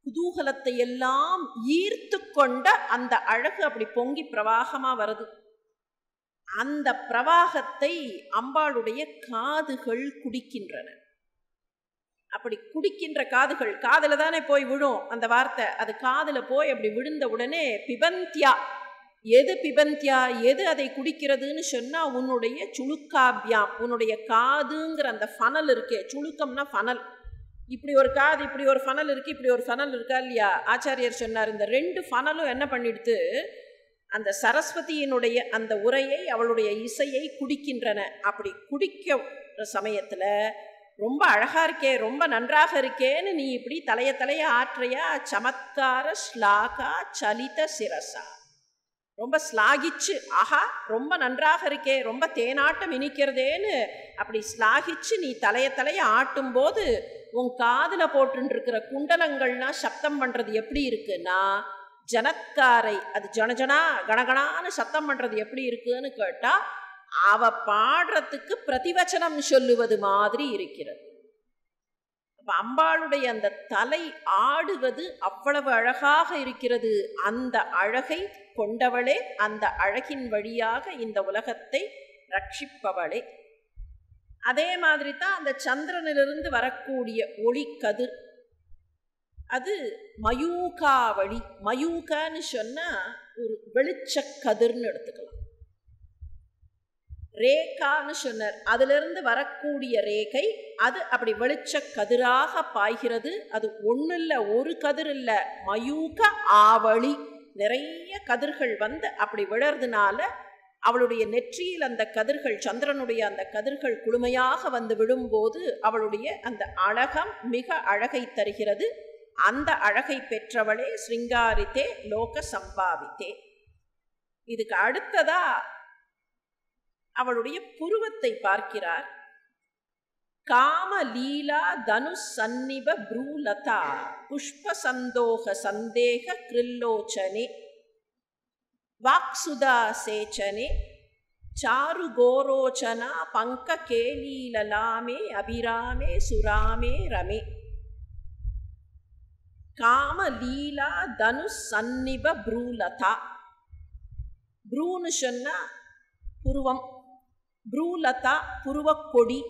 குதூகலத்தை எல்லாம் ஈர்த்து கொண்ட அந்த அழகு அப்படி பொங்கி பிரவாகமாக வருது. அந்த பிரவாகத்தை அம்பாளுடைய காதுகள் குடிக்கின்றன. அப்படி குடிக்கின்ற காதுகள் காதில் தானே போய் விழும் அந்த வார்த்தை. அது காதில் போய் அப்படி விழுந்த உடனே பிபந்தியா எது பிபந்தியா எது அதை குடிக்கிறதுன்னு சொன்னால் உன்னுடைய சுழுக்காபியாம் உன்னுடைய காதுங்கிற அந்த ஃபனல் இருக்கே சுழுக்கம்னா ஃபனல். இப்படி ஒரு காது இப்படி ஒரு ஃபனல் இருக்குது இப்படி ஒரு ஃபனல் இருக்கா இல்லையா? ஆச்சாரியர் சொன்னார் இந்த ரெண்டு ஃபனலும் என்ன பண்ணிடுத்து? அந்த சரஸ்வதியினுடைய அந்த உரையை அவளுடைய இசையை குடிக்கின்றன. அப்படி குடிக்க சமயத்தில் ரொம்ப அழகாக இருக்கே ரொம்ப நன்றாக இருக்கேன்னு நீ இப்படி தலைய தலைய ஆற்றையா சமத்கார ஸ்லாகா சலித சிரசா. ரொம்ப ஸ்லாகிச்சு ஆஹா ரொம்ப நன்றாக இருக்கே ரொம்ப தேனாட்டம் இனிக்கிறதேன்னு அப்படி ஸ்லாகிச்சு நீ தலைய தலைய ஆட்டும் போது உன் காதில் போட்டுருக்கிற குண்டலங்கள்னா சப்தம் பண்ணுறது எப்படி இருக்குன்னா ஜனத்காரை அது ஜனஜனா கணகணான்னு சத்தம் பண்ணுறது எப்படி இருக்குன்னு கேட்டால் அவ பாடுறதுக்கு பிரதிவச்சனம் சொல்லுவது மாதிரி இருக்கிறது. அம்பாளுடைய அந்த தலை ஆடுவது அவ்வளவு அழகாக இருக்கிறது. அந்த அழகை கொண்டவளே அந்த அழகின் வழியாக இந்த உலகத்தை ரட்சிப்பவளே. அதே மாதிரி தான் அந்த சந்திரனிலிருந்து வரக்கூடிய ஒளி கதிர். அது மயூகாவளி மயூகான்னு சொன்னால் ஒரு வெளிச்சக்கதிர்னு எடுத்துக்கலாம். ரேகான்னு சொன்னார். அதிலிருந்து வரக்கூடிய ரேகை அது அப்படி வெளிச்ச கதிராக பாய்கிறது. அது ஒன்றும் இல்லை ஒரு கதிர் இல்லை மயூக ஆவளி. நிறைய கதிர்கள் வந்து அப்படி விழறதுனால அவளுடைய நெற்றியில் அந்த கதிர்கள் சந்திரனுடைய அந்த கதிர்கள் குளுமையாக வந்து விழும்போது அவளுடைய அந்த அழகம் மிக அழகை தருகிறது. அந்த அழகை பெற்றவளே ஸ்ருங்காரித்தே லோக சம்பாவித்தே இதுக்கு அடுத்ததாக அவளுடைய புருவத்தை பார்க்கிறார். காம லீலா தனு சந்நிப ப்ரூலதா புஷ்ப சந்தோக சந்தேக கிரில்லோச்சனே வாக்சுதா சேச்சனே சாரு கோரோச்சனா பங்க கேலீலலாமே அபிராமே சுராமே ரமே. காம லீலா தனு சந்நிப ப்ரூலதா ப்ரூன்னு சொன்னா புருவம். ப்ரூலதா புருவக்கொடி.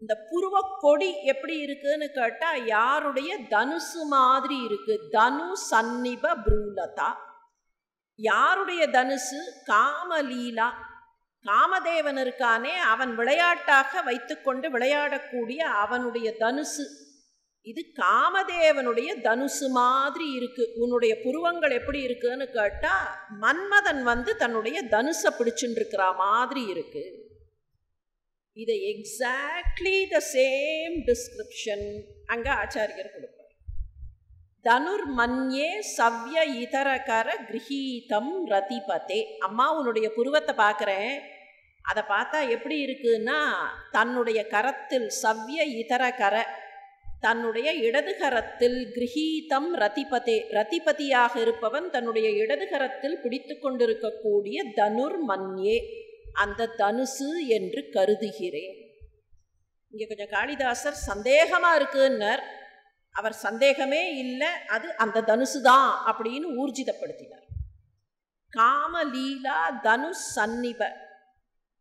இந்த புருவக்கொடி எப்படி இருக்குன்னு கேட்டால் யாருடைய தனுசு மாதிரி இருக்கு? தனு சந்நிப ப்ரூலதா யாருடைய தனுசு? காமலீலா. காமதேவன் இருக்கானே அவன் விளையாட்டாக வைத்துக்கொண்டு விளையாடக்கூடிய அவனுடைய தனுசு. இது காமதேவனுடைய தனுசு மாதிரி இருக்கு. உன்னுடைய புருவங்கள் எப்படி இருக்குன்னு கேட்டா மன்மதன் வந்து தன்னுடைய தனுசை பிடிச்சுட்டு இருக்கிற மாதிரி இருக்கு. இதை எக்ஸாக்ட்லி த சேம் டிஸ்கிரிப்ஷன் அங்க ஆச்சாரியர் கொடுப்பார். தனுர்மன்யே சவ்ய இதரகர கிரகீதம் ரதிபதே. அம்மா உன்னுடைய புருவத்தை பார்க்குறேன். அதை பார்த்தா எப்படி இருக்குன்னா தன்னுடைய கரத்தில் சவ்ய இதர கரை தன்னுடைய இடதுகரத்தில் கிரகீதம் ரதிபதே ரதிபதியாக இருப்பவன் தன்னுடைய இடதுகரத்தில் பிடித்து கொண்டிருக்கக்கூடிய தனுர் மன்யே அந்த தனுசு என்று கருதுகிறேன். இங்கே கொஞ்சம் காளிதாசர் சந்தேகமாக இருக்குன்னர். அவர் சந்தேகமே இல்லை அது அந்த தனுசு தான் அப்படின்னு ஊர்ஜிதப்படுத்தினார். காமலீலா தனு சந்நிப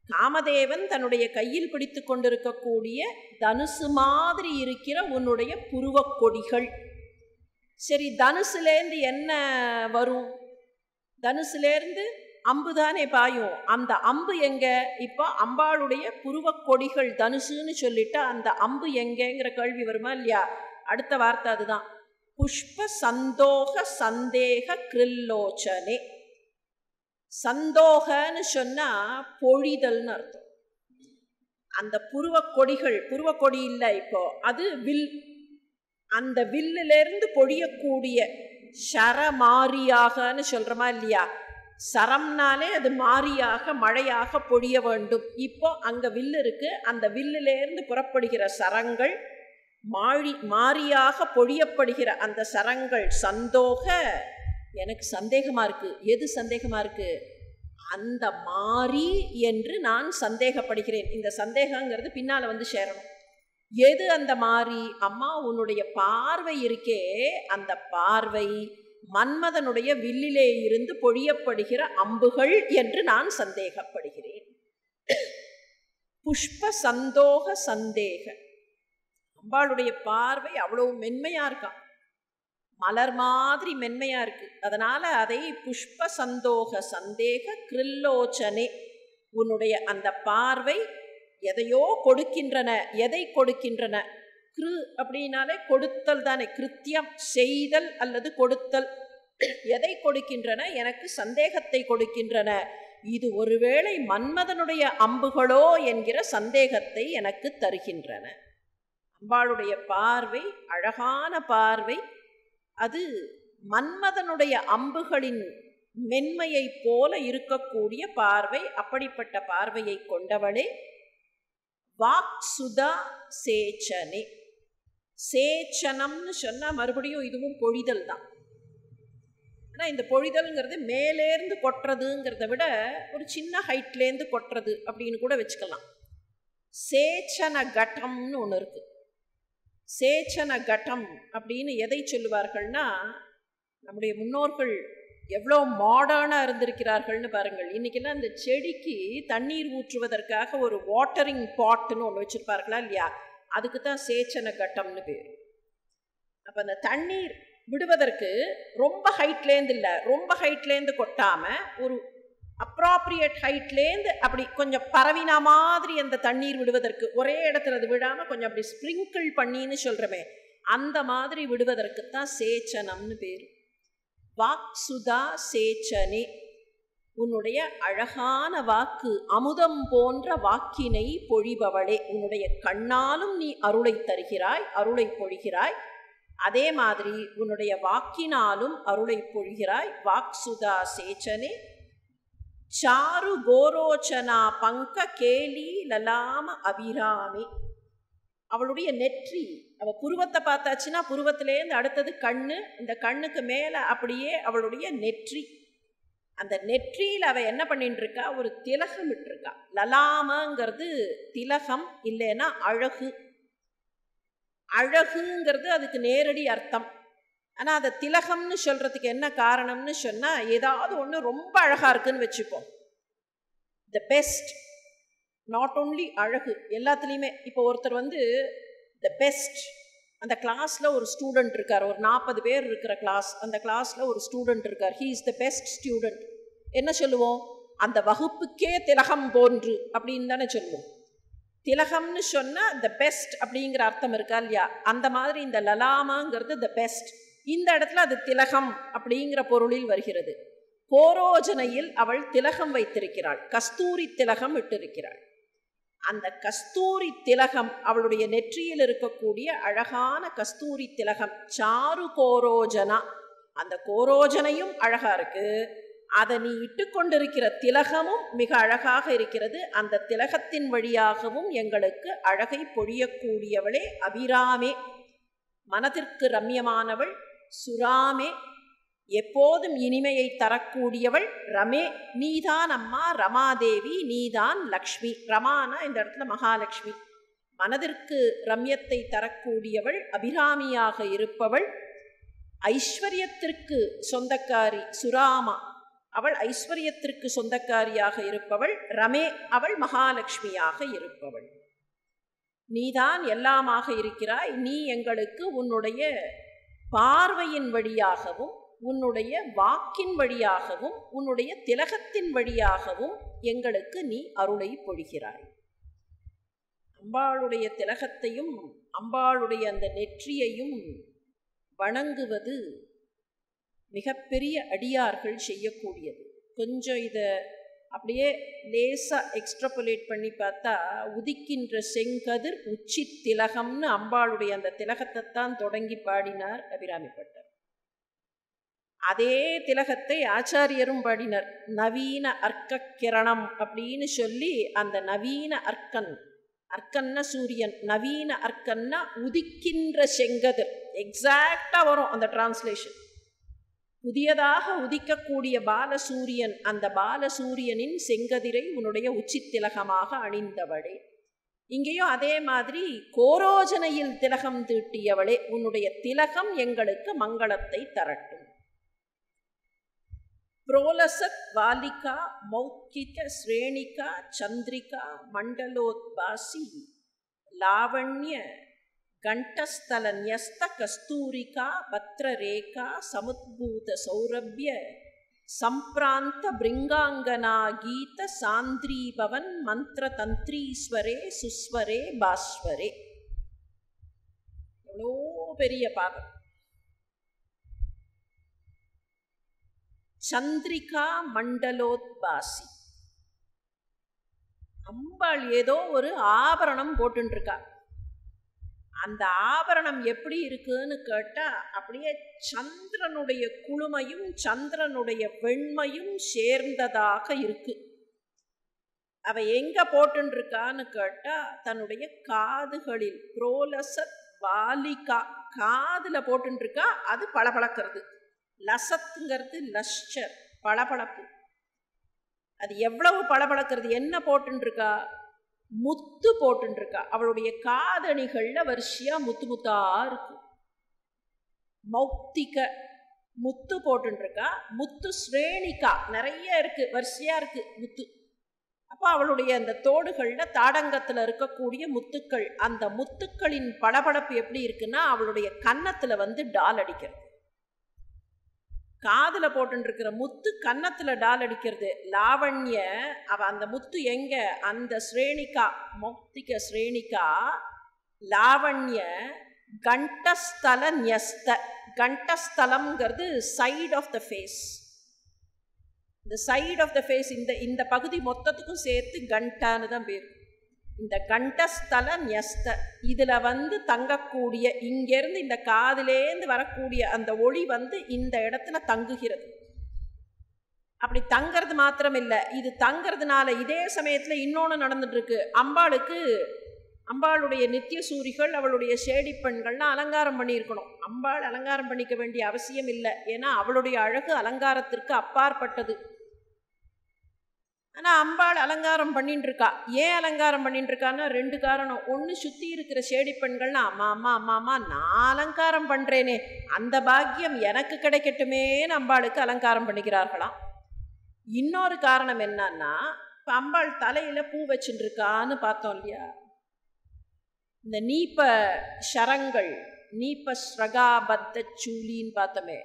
காமதேவன் தன்னுடைய கையில் பிடித்து கொண்டிருக்கக்கூடிய தனுசு மாதிரி இருக்கிற உன்னுடைய புருவக் கொடிகள். சரி தனுசுலேருந்து என்ன வரும்? தனுசுலேருந்து அம்பு தானே பாயும். அந்த அம்பு எங்க? இப்போ அம்பாளுடைய புருவக் கொடிகள் தனுசுன்னு சொல்லிட்டு அந்த அம்பு எங்கேங்கிற கேள்வி வருமா இல்லையா? அடுத்த வார்த்தை அதுதான். புஷ்ப சந்தோக சந்தேக கிரில்லோச்சனே. சந்தோகன்னு சொன்னா பொழிதல்னு அர்த்தம். அந்த புருவ கொடிகள் புருவ கொடி இல்லை இப்போ அது வில். அந்த வில்லிலிருந்து பொழியக்கூடிய சரமாரியாகன்னு சொல்கிறோமா இல்லையா? சரம்னாலே அது மாரியாக மழையாக பொழிய வேண்டும். இப்போ அங்க வில்லு இருக்கு. அந்த வில்லிலேருந்து புறப்படுகிற சரங்கள் மாழி மாரியாக பொழியப்படுகிற அந்த சரங்கள் சந்தோக எனக்கு சந்தேகமாக இருக்குது எது சந்தேகமாக இருக்குது அந்த மாறி என்று நான் சந்தேகப்படுகிறேன். இந்த சந்தேகங்கிறது பின்னால் வந்து சேரணும். எது அந்த மாறி? அம்மா உன்னுடைய பார்வை இருக்கே. அந்த பார்வை மன்மதனுடைய வில்லிலே இருந்து பொழியப்படுகிற அம்புகள் என்று நான் சந்தேகப்படுகிறேன். புஷ்ப சந்தோக சந்தேக. அம்பாளுடைய பார்வை அவ்வளவு மென்மையாக இருக்கான் மலர் மாதிரி மென்மையாக இருக்குது அதனால் அதை புஷ்ப சந்தோக சந்தேக கிரில்லோச்சனே. உன்னுடைய அந்த பார்வை எதையோ கொடுக்கின்றன எதை கொடுக்கின்றன? கிரு அப்படின்னாலே கொடுத்தல் தானே. கிருத்தியம் செய்தல் அல்லது கொடுத்தல். எதை கொடுக்கின்றன? எனக்கு சந்தேகத்தை கொடுக்கின்றன. இது ஒருவேளை மன்மதனுடைய அம்புகளோ என்கிற சந்தேகத்தை எனக்கு தருகின்றன. அம்பாளுடைய பார்வை அழகான பார்வை அது மன்மதனுடைய அம்புகளின் மென்மையைப் போல இருக்கக்கூடிய பார்வை அப்படிப்பட்ட பார்வையை கொண்டவளே. வாக் சுதா சேச்சனே. சேச்சனம்னு சொன்னால் மறுபடியும் இதுவும் பொழிதல் தான். ஆனால் இந்த பொழிதல்ங்கிறது மேலேருந்து கொட்டுறதுங்கிறத விட ஒரு சின்ன ஹைட்லேருந்து கொட்டுறது அப்படின்னு கூட வச்சுக்கலாம். சேச்சன கட்டம்னு ஒன்று இருக்குது சேச்சன கட்டம் அப்படின்னு எதை சொல்லுவார்கள்னா நம்முடைய முன்னோர்கள் எவ்வளோ மாடர்னாக இருந்திருக்கிறார்கள்னு பாருங்கள். இன்றைக்கெல்லாம் இந்த செடிக்கு தண்ணீர் ஊற்றுவதற்காக ஒரு வாட்டரிங் பாட்டுன்னு ஒன்று வச்சுருப்பார்களா இல்லையா? அதுக்கு தான் சேச்சன கட்டம்னு பேர். அப்போ அந்த தண்ணீர் விடுவதற்கு ரொம்ப ஹைட்லேருந்து இல்லை ரொம்ப ஹைட்லேருந்து கொட்டாமல் ஒரு அப்ராப்ரியேட் ஹைட்லேருந்து அப்படி கொஞ்சம் பரவினா மாதிரி அந்த தண்ணீர் விடுவதற்கு ஒரே இடத்துல அது விடாமல் கொஞ்சம் அப்படி ஸ்ப்ரிங்கிள் பண்ணின்னு சொல்கிறோமே அந்த மாதிரி விடுவதற்கு தான் சேச்சனம்னு பேர். வாக் சுதா சேச்சனே உன்னுடைய அழகான வாக்கு அமுதம் போன்ற வாக்கினை பொழிபவளே உன்னுடைய கண்ணாலும் நீ அருளை தருகிறாய் அருளை பொழிகிறாய் அதே மாதிரி உன்னுடைய வாக்கினாலும் அருளை பொழிகிறாய் வாக் சுதா சேச்சனே சாரு கோரோச்சனா பங்க கேலி லலாம அபிராமி. அவளுடைய நெற்றி அவ புருவத்தை பார்த்தாச்சுன்னா புருவத்திலேருந்து அடுத்தது கண்ணு இந்த கண்ணுக்கு மேலே அப்படியே அவளுடைய நெற்றி. அந்த நெற்றியில் அவ என்ன பண்ணிட்டு இருக்கா ஒரு திலகம் இட்டிருக்கா லலாமங்கிறது திலகம் இல்லைன்னா அழகு. அழகுங்கிறது அதுக்கு நேரடி அர்த்தம். ஆனால் அதை திலகம்னு சொல்கிறதுக்கு என்ன காரணம்னு சொன்னால் ஏதாவது ஒன்று ரொம்ப அழகாக இருக்குன்னு வச்சுப்போம். த பெஸ்ட் நாட் ஓன்லி அழகு எல்லாத்துலேயுமே. இப்போ ஒருத்தர் வந்து த பெஸ்ட் அந்த கிளாஸில் ஒரு ஸ்டூடெண்ட் இருக்கார். ஒரு நாற்பது பேர் இருக்கிற கிளாஸ் அந்த கிளாஸில் ஒரு ஸ்டூடெண்ட் இருக்கார். He is the best student என்ன சொல்லுவோம்? அந்த வகுப்புக்கே திலகம் போன்று அப்படின்னு தானே சொல்லுவோம். திலகம்னு சொன்னால் த பெஸ்ட் அப்படிங்கிற அர்த்தம் இருக்கா இல்லையா? அந்த மாதிரி இந்த லலாமாங்கிறது த பெஸ்ட் இந்த இடத்துல அது திலகம் அப்படிங்கிற பொருளில் வருகிறது. கோரோஜனையில் அவள் திலகம் வைத்திருக்கிறாள். கஸ்தூரி திலகம் இட்டிருக்கிறாள் அந்த கஸ்தூரி திலகம் அவளுடைய நெற்றியில் இருக்கக்கூடிய அழகான கஸ்தூரி திலகம் சாரு கோரோஜனா. அந்த கோரோஜனையும் அழகா இருக்கு. அதை நீ இட்டுக்கொண்டிருக்கிற திலகமும் மிக அழகாக இருக்கிறது. அந்த திலகத்தின் வழியாகவும் எங்களுக்கு அழகை பொழியக்கூடியவளே அபிராமே. மனதிற்கு ரம்யமானவள் சுராமே எப்போதும் இனிமையை தரக்கூடியவள் ரமே நீதான் அம்மா ரமாதேவி நீதான் லக்ஷ்மி. ரமானா இந்த இடத்துல மகாலட்சுமி மனதிற்கு ரம்யத்தை தரக்கூடியவள் அபிராமியாக இருப்பவள் ஐஸ்வர்யத்திற்கு சொந்தக்காரி சுராமா. அவள் ஐஸ்வர்யத்திற்கு சொந்தக்காரியாக இருப்பவள் ரமே அவள் மகாலட்சுமியாக இருப்பவள். நீதான் எல்லாமாக இருக்கிறாய் நீ எங்களுக்கு உன்னுடைய பார்வையின் வழியாகவும் உன்னுடைய வாக்கின் வழியாகவும் உன்னுடைய திலகத்தின் வழியாகவும் எங்களுக்கு நீ அருளை பொழிகிறாய். அம்பாளுடைய திலகத்தையும் அம்பாளுடைய அந்த நெற்றியையும் வணங்குவது மிகப்பெரிய அடியார்கள் செய்யக்கூடியது. கொஞ்சம் இதை அப்படியே லேசாக எக்ஸ்ட்ரபுலேட் பண்ணி பார்த்தா உதிக்கின்ற செங்கதிர் உச்சி திலகம்னு அம்பாளுடைய அந்த திலகத்தை தான் தொடங்கி பாடினார் அபிராமிப்பட்டர் அதே திலகத்தை ஆச்சாரியரும் பாடினர். நவீன அர்க்க கிரணம் அப்படின்னு சொல்லி அந்த நவீன அர்க்கன் அர்க்கன்னா சூரியன் நவீன அர்க்கன்னா உதிக்கின்ற செங்கதிர் எக்ஸாக்டாக வரும் அந்த டிரான்ஸ்லேஷன் புதியதாக உதிக்கக்கூடிய பாலசூரியன் அந்த பாலசூரியனின் செங்கதிரை உன்னுடைய உச்சித்திலகமாக அணிந்தவளே. இங்கேயும் அதே மாதிரி கோரோஜனையில் திலகம் தீட்டியவளே உன்னுடைய திலகம் எங்களுக்கு மங்களத்தை தரட்டும். புரோலசத் வாலிகா மௌக்கிக ஸ்ரேணிகா சந்திரிகா மண்டலோத்பாசி லாவண்ய கண்டஸ்தல நியஸ்த கஸ்தூரிகா பத்ரரேகா சமுத்பூத சௌரபிய சம்பிராந்த பிருங்காங்கனா கீத சாந்திரீபவன் மந்திர தந்திரீஸ்வரே சுஸ்வரே பாஸ்வரே. எவ்வளோ பெரிய பாதம் சந்திரிகா மண்டலோத்பாசி. அம்பாள் ஏதோ ஒரு ஆபரணம் போட்டுருக்கா அந்த ஆபரணம் எப்படி இருக்குன்னு கேட்டால் அப்படியே சந்திரனுடைய குளுமையும் சந்திரனுடைய வெண்மையும் சேர்ந்ததாக இருக்கு. அவ எங்க போட்டுருக்கான்னு கேட்டால் தன்னுடைய காதுகளில் புரோலசத் வாலிகா காதில் போட்டுருக்கா அது பளபளக்கிறது. லசத்துங்கிறது லஷ்சர் பளபளப்பு. அது எவ்வளவு பளபளக்கிறது என்ன போட்டுருக்கா முத்து போட்டுருக்கா அவளுடைய காதணிகளில் வரிசையாக முத்து முத்தாக இருக்கும் மௌக்திக முத்து போட்டுருக்கா முத்து ஸ்ரேணிகா நிறைய இருக்குது வரிசையாக இருக்குது முத்து. அப்போ அவளுடைய அந்த தோடுகளில் தாடங்கத்தில் இருக்கக்கூடிய முத்துக்கள் அந்த முத்துக்களின் பளபளப்பு எப்படி இருக்குன்னா அவளுடைய கன்னத்தில் வந்து டால் அடிக்கிறது. காதில் போட்டுருக்கிற முத்து கன்னத்தில் டால் அடிக்கிறது. லாவண்ய அவ அந்த முத்து எங்க? அந்த ஸ்ரேணிகா மௌக்திக ஸ்ரேணிகா லாவண்ய கண்டஸ்தல நியஸ்த கண்டஸ்தலம்ங்கிறது சைட் ஆஃப் த ஃபேஸ் இந்த சைட் ஆஃப் த ஃபேஸ் இந்த இந்த பகுதி மொத்தத்துக்கும் சேர்த்து கண்டான்னு தான் பேர். இந்த கண்டஸ்தல நியஸ்த இதில் வந்து தங்கக்கூடிய இங்கேருந்து இந்த காதிலேருந்து வரக்கூடிய அந்த ஒளி வந்து இந்த இடத்துல தங்குகிறது. அப்படி தங்கிறது மாத்திரம் இல்லை இது தங்கிறதுனால இதே சமயத்தில் இன்னொன்று நடந்துட்டுருக்கு. அம்பாளுக்கு அம்பாளுடைய நித்திய சூரிகள் அவளுடைய ஷேடி பெண்கள்லாம் அலங்காரம் பண்ணியிருக்கணும். அம்பாள் அலங்காரம் பண்ணிக்க வேண்டிய அவசியம் இல்லை ஏன்னா அவளுடைய அழகு அலங்காரத்திற்கு அப்பாற்பட்டது. ஆனால் அம்பாள் அலங்காரம் பண்ணிட்டு இருக்கா ஏன் அலங்காரம் பண்ணிட்டு இருக்கான்னா ரெண்டு காரணம். ஒன்று சுற்றி இருக்கிற சேடி பெண்கள்னா அம்மா அம்மா அம்மா அம்மா நான் அலங்காரம் பண்ணுறேனே அந்த பாக்கியம் எனக்கு கிடைக்கட்டுமேன்னு அம்பாளுக்கு அலங்காரம் பண்ணிக்கிறார்களாம். இன்னொரு காரணம் என்னன்னா இப்போ அம்பாள் தலையில் பூ வச்சுட்டுருக்கான்னு பார்த்தோம் இல்லையா? இந்த நீப்ப ஷரங்கள் நீப்ப ஸ்ரகாபத்த சூலின்னு பார்த்தோமே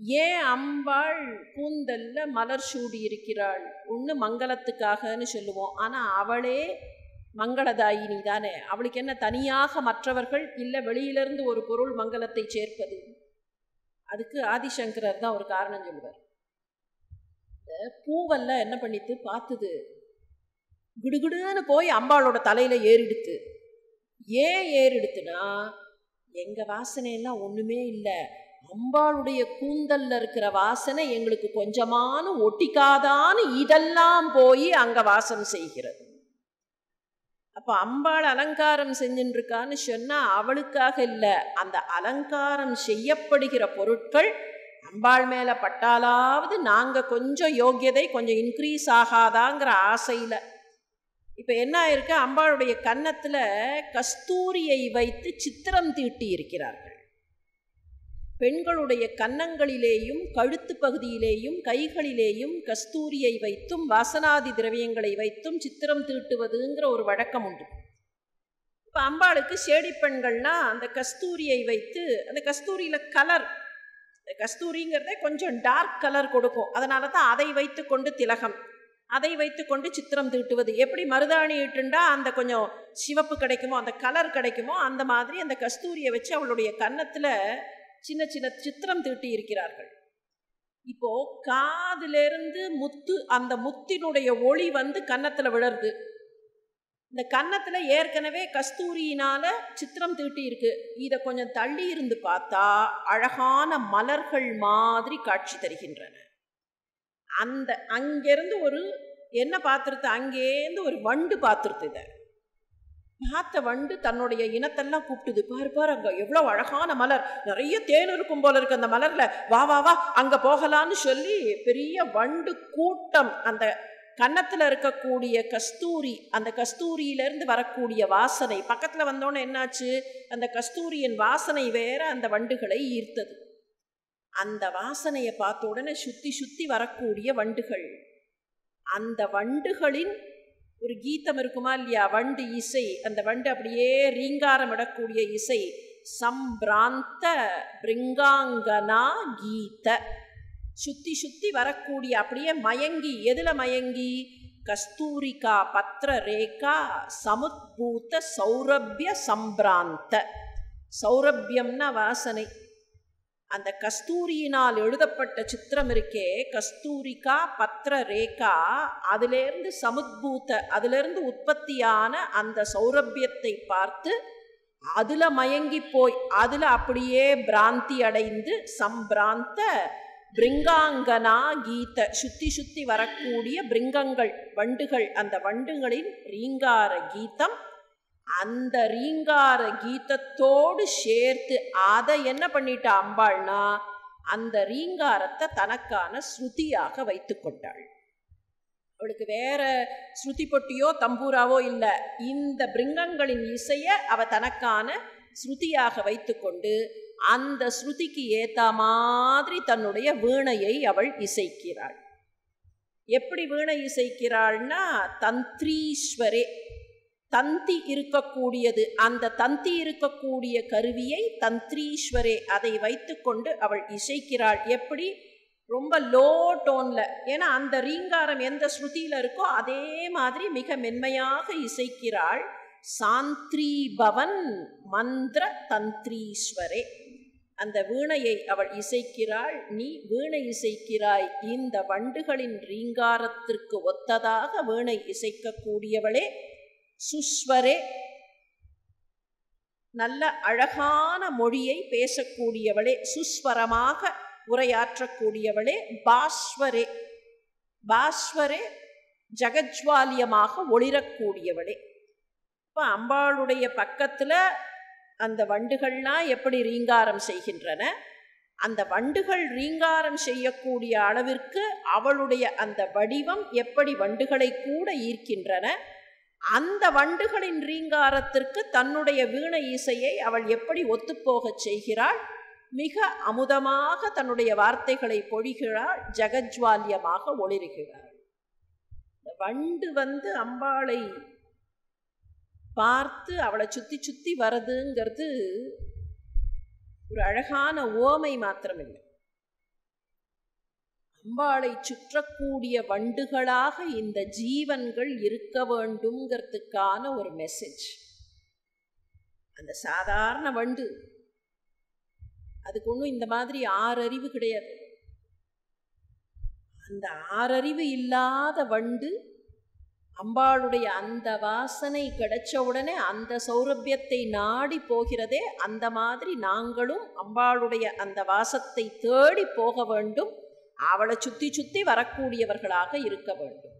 ஏன் அம்பாள் கூந்தல்ல மலர் சூடி இருக்கிறாள் ஒன்று மங்களத்துக்காகன்னு சொல்லுவோம். ஆனால் அவளே மங்களதாயினி தானே அவளுக்கு என்ன தனியாக மற்றவர்கள் இல்லை வெளியிலிருந்து ஒரு பொருள் மங்களத்தை சேர்ப்பது? அதுக்கு ஆதிசங்கரர் தான் ஒரு காரணம் சொல்லுவார். இந்த பூவெல்லாம் என்ன பண்ணித்து பார்த்துது கிடுகிடுன்னு போய் அம்பாளோட தலையில் ஏறிடுத்து. ஏன் ஏறிடுத்துனா எங்கள் வாசனையெல்லாம் ஒன்றுமே இல்லை. அம்பாளுடைய கூந்தல்ல இருக்கிற வாசனை எங்களுக்கு கொஞ்சமான ஒட்டிக்காதான்னு இதெல்லாம் போய் அங்க வாசம் செய்கிறது. அப்ப அம்பாள் அலங்காரம் செஞ்சுட்டு இருக்கான்னு சொன்னா அவளுக்காக இல்லை அந்த அலங்காரம் செய்யப்படுகிற பொருட்கள் அம்பாள் மேல பட்டாலாவது நாங்க கொஞ்சம் யோக்கியதை கொஞ்சம் இன்க்ரீஸ் ஆகாதாங்கிற ஆசையில. இப்ப என்ன ஆயிருக்கு? அம்பாளுடைய கன்னத்துல கஸ்தூரியை வைத்து சித்திரம் தீட்டி இருக்கிறார்கள் பெண்களுடைய கன்னங்களிலேயும் கழுத்து பகுதியிலேயும் கைகளிலேயும் கஸ்தூரியை வைத்தும் வாசனாதி திரவியங்களை வைத்தும் சித்திரம் தீட்டுவதுங்கிற ஒரு வழக்கம் உண்டு. இப்போ அம்பாளுக்கு சேடி பெண்கள்னால் அந்த கஸ்தூரியை வைத்து அந்த கஸ்தூரியில் கலர் கஸ்தூரிங்கிறதே கொஞ்சம் டார்க் கலர் கொடுக்கும். அதனால தான் அதை வைத்து கொண்டு திலகம் அதை வைத்து கொண்டு சித்திரம் தீட்டுவது. எப்படி மருதாணி இட்டுண்டா அந்த கொஞ்சம் சிவப்பு கிடைக்குமோ அந்த கலர் கிடைக்குமோ அந்த மாதிரி அந்த கஸ்தூரியை வச்சு அவளுடைய கன்னத்தில் சின்ன சின்ன சித்திரம் தீட்டி இருக்கிறார்கள் இப்போ காதிலிருந்து முத்து அந்த முத்தினுடைய ஒளி வந்து கன்னத்தில் விழருது. இந்த கன்னத்தில் ஏற்கனவே கஸ்தூரியினால சித்திரம் தீட்டி இருக்கு இதை கொஞ்சம் தள்ளி இருந்து பார்த்தா அழகான மலர்கள் மாதிரி காட்சி தருகின்றன. அந்த அங்கேருந்து ஒரு என்ன பார்த்துருது அங்கேருந்து ஒரு வண்டு பார்த்துருது இதை. பார்த்த வண்டு தன்னுடைய இனத்தெல்லாம் கூப்பிட்டுது. பாரு பாரு அங்கே எவ்வளோ அழகான மலர். நிறைய தேன் இருக்கும் போல இருக்கு அந்த மலரில். வா வா வா அங்கே போகலான்னு சொல்லி பெரிய வண்டு கூட்டம் அந்த கன்னத்தில் இருக்கக்கூடிய கஸ்தூரி அந்த கஸ்தூரியிலிருந்து வரக்கூடிய வாசனை. பக்கத்தில் வந்தோன்னே என்னாச்சு? அந்த கஸ்தூரியின் வாசனை வேற அந்த வண்டுகளை ஈர்த்தது. அந்த வாசனையை பார்த்த உடனே சுத்தி சுத்தி வரக்கூடிய வண்டுகள். அந்த வண்டுகளின் ஒரு கீதம் இருக்குமா இல்லையா? வண்டு இசை. அந்த வண்டு அப்படியே ரீங்காரம் இடக்கூடிய இசை. சம்பிராந்த பிரிங்காங்கனா கீத. சுத்தி சுத்தி வரக்கூடிய அப்படியே மயங்கி எதில் மயங்கி? கஸ்தூரிகா பத்ர ரேகா சமுத்பூத்த சௌரபிய சம்பிராந்த. சௌரபியம்னா வாசனை. அந்த கஸ்தூரியினால் எழுதப்பட்ட சித்திரம் இருக்கே கஸ்தூரிகா பத்ர ரேகா அதிலேருந்து சமுத்பூத்த அதிலிருந்து உற்பத்தியான அந்த சௌரபியத்தை பார்த்து அதில் மயங்கி போய் அதில் அப்படியே பிராந்தி அடைந்து சம்பிராந்த பிரிங்காங்கனா கீத சுத்தி சுத்தி வரக்கூடிய பிருங்கங்கள் வண்டுகள் அந்த வண்டுகளின் ரீங்கார கீதம் அந்த ரீங்கார கீதத்தோடு சேர்த்து அதை என்ன பண்ணிட்டா அம்பாள்னா அந்த ரீங்காரத்தை தனக்கான ஸ்ருதியாக வைத்து கொண்டாள். அவளுக்கு வேற ஸ்ருதி பொட்டியோ தம்பூராவோ இல்லை. இந்த பிருங்கங்களின் இசையை அவ தனக்கான ஸ்ருதியாக வைத்துக்கொண்டு அந்த ஸ்ருதிக்கு ஏத்த மாதிரி தன்னுடைய வீணையை அவள் இசைக்கிறாள். எப்படி வீணை இசைக்கிறாள்னா தந்திரீஸ்வரே. தந்தி இருக்கக்கூடியது. அந்த தந்தி இருக்கக்கூடிய கருவியை தந்திரீஸ்வரே அதை வைத்துக்கொண்டு அவள் இசைக்கிறாள். எப்படி? ரொம்ப லோ. டோனில் ஏன்னா அந்த ரீங்காரம் எந்த ஸ்ருதியில் இருக்கோ அதே மாதிரி மிக மென்மையாக இசைக்கிறாள். சாந்திரி பவன் மந்திர தந்திரீஸ்வரே. அந்த வீணையை அவள் இசைக்கிறாள். நீ வீணை இசைக்கிறாய். இந்த வண்டுகளின் ரீங்காரத்திற்கு ஒத்ததாக வீணை இசைக்கக்கூடியவளே. சுஸ்வரே. நல்ல அழகான மொழியை பேசக்கூடியவளே சுஸ்வரமாக உரையாற்றக்கூடியவளே பாஸ்வரே. பாஸ்வரே ஜகஜ்வாலியமாக ஒளிரக்கூடியவளே. இப்போ அம்பாளுடைய பக்கத்தில் அந்த வண்டுகள்லாம் எப்படி ரீங்காரம் செய்கின்றன? அந்த வண்டுகள் ரீங்காரம் செய்யக்கூடிய அளவிற்கு அவளுடைய அந்த வடிவம் எப்படி வண்டுகளை கூட ஈர்க்கின்றன? அந்த வண்டுகளின் ரீங்காரத்திற்கு தன்னுடைய வீண இசையை அவள் எப்படி ஒத்துப்போகச் செய்கிறாள்? மிக அமுதமாக தன்னுடைய வார்த்தைகளை பொழிகிறாள் ஜகஜ்வாலியமாக ஒளிருகிறாள். வண்டு வந்து அம்பாளை பார்த்து அவளை சுற்றி சுற்றி வருதுங்கிறது ஒரு அழகான ஓமை மாத்திரமில்லை. அம்பாளை சுற்றக்கூடிய வண்டுகளாக இந்த ஜீவன்கள் இருக்க வேண்டுங்கிறதுக்கான ஒரு மெசேஜ் அந்த சாதாரண வண்டு அதுக்கு ஒன்றும் இந்த மாதிரி ஆறறிவு கிடையாது. அந்த ஆறறிவு இல்லாத வண்டு அம்பாளுடைய அந்த வாசனை கிடைச்ச உடனே அந்த சௌரபியத்தை நாடி போகிறதே அந்த மாதிரி நாங்களும் அம்பாளுடைய அந்த வாசத்தை தேடி போக வேண்டும். அவளை சுற்றி சுற்றி வரக்கூடியவர்களாக இருக்க வேண்டும்.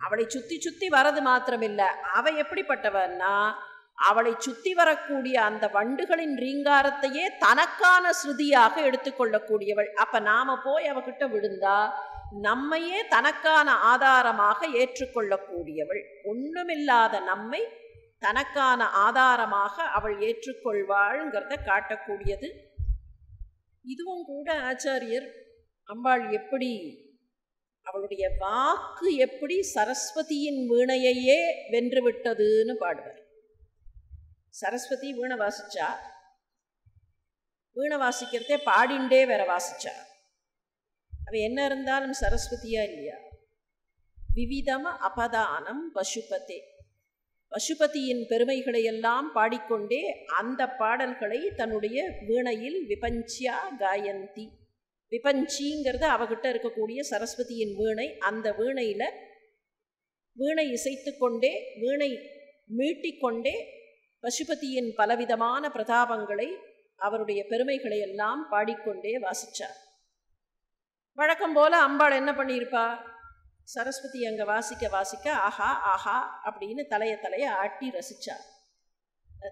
அவளை சுற்றி சுற்றி வரது மாத்திரமில்லை. அவள் எப்படிப்பட்டவன்னா அவளை சுற்றி வரக்கூடிய அந்த வண்டுகளின் ரீங்காரத்தையே தனக்கான ஸ்ருதியாக எடுத்துக்கொள்ளக்கூடியவள் அப்போ நாம் போய் அவகிட்ட விழுந்தா நம்மையே தனக்கான ஆதாரமாக ஏற்றுக்கொள்ளக்கூடியவள் ஒன்றுமில்லாத நம்மை தனக்கான ஆதாரமாக அவள் ஏற்றுக்கொள்வாள்ங்கிறத காட்டக்கூடியது. இதுவும் கூட ஆச்சாரியர் அம்பாள் எப்படி அவளுடைய வாக்கு எப்படி சரஸ்வதியின் வீணையையே வென்றுவிட்டதுன்னு பாடுவார். சரஸ்வதி வீணை வாசிச்சா? வீணை வாசிக்கிறதே பாடிண்டே வேற வாசிச்சா? அவ என்ன இருந்தாலும் சரஸ்வதியா இல்லையா? விவிதம அபதானம் பசுபதே. பசுபதியின் பெருமைகளை எல்லாம் பாடிக்கொண்டே அந்த பாடல்களை தன்னுடைய வீணையில் விபஞ்சியா காயந்தி. விபஞ்சிங்கிறது அவகிட்ட இருக்கக்கூடிய சரஸ்வதியின் வீணை. அந்த வீணையில் வீணை இசைத்து கொண்டே வீணை மீட்டிக்கொண்டே பசுபதியின் பலவிதமான பிரதாபங்களை அவருடைய பெருமைகளை எல்லாம் பாடிக்கொண்டே வாசித்தார் வழக்கம் போல அம்பாள் என்ன பண்ணியிருப்பா? சரஸ்வதி அங்கே வாசிக்க வாசிக்க ஆஹா ஆஹா அப்படின்னு தலைய தலையை ஆட்டி ரசித்தார்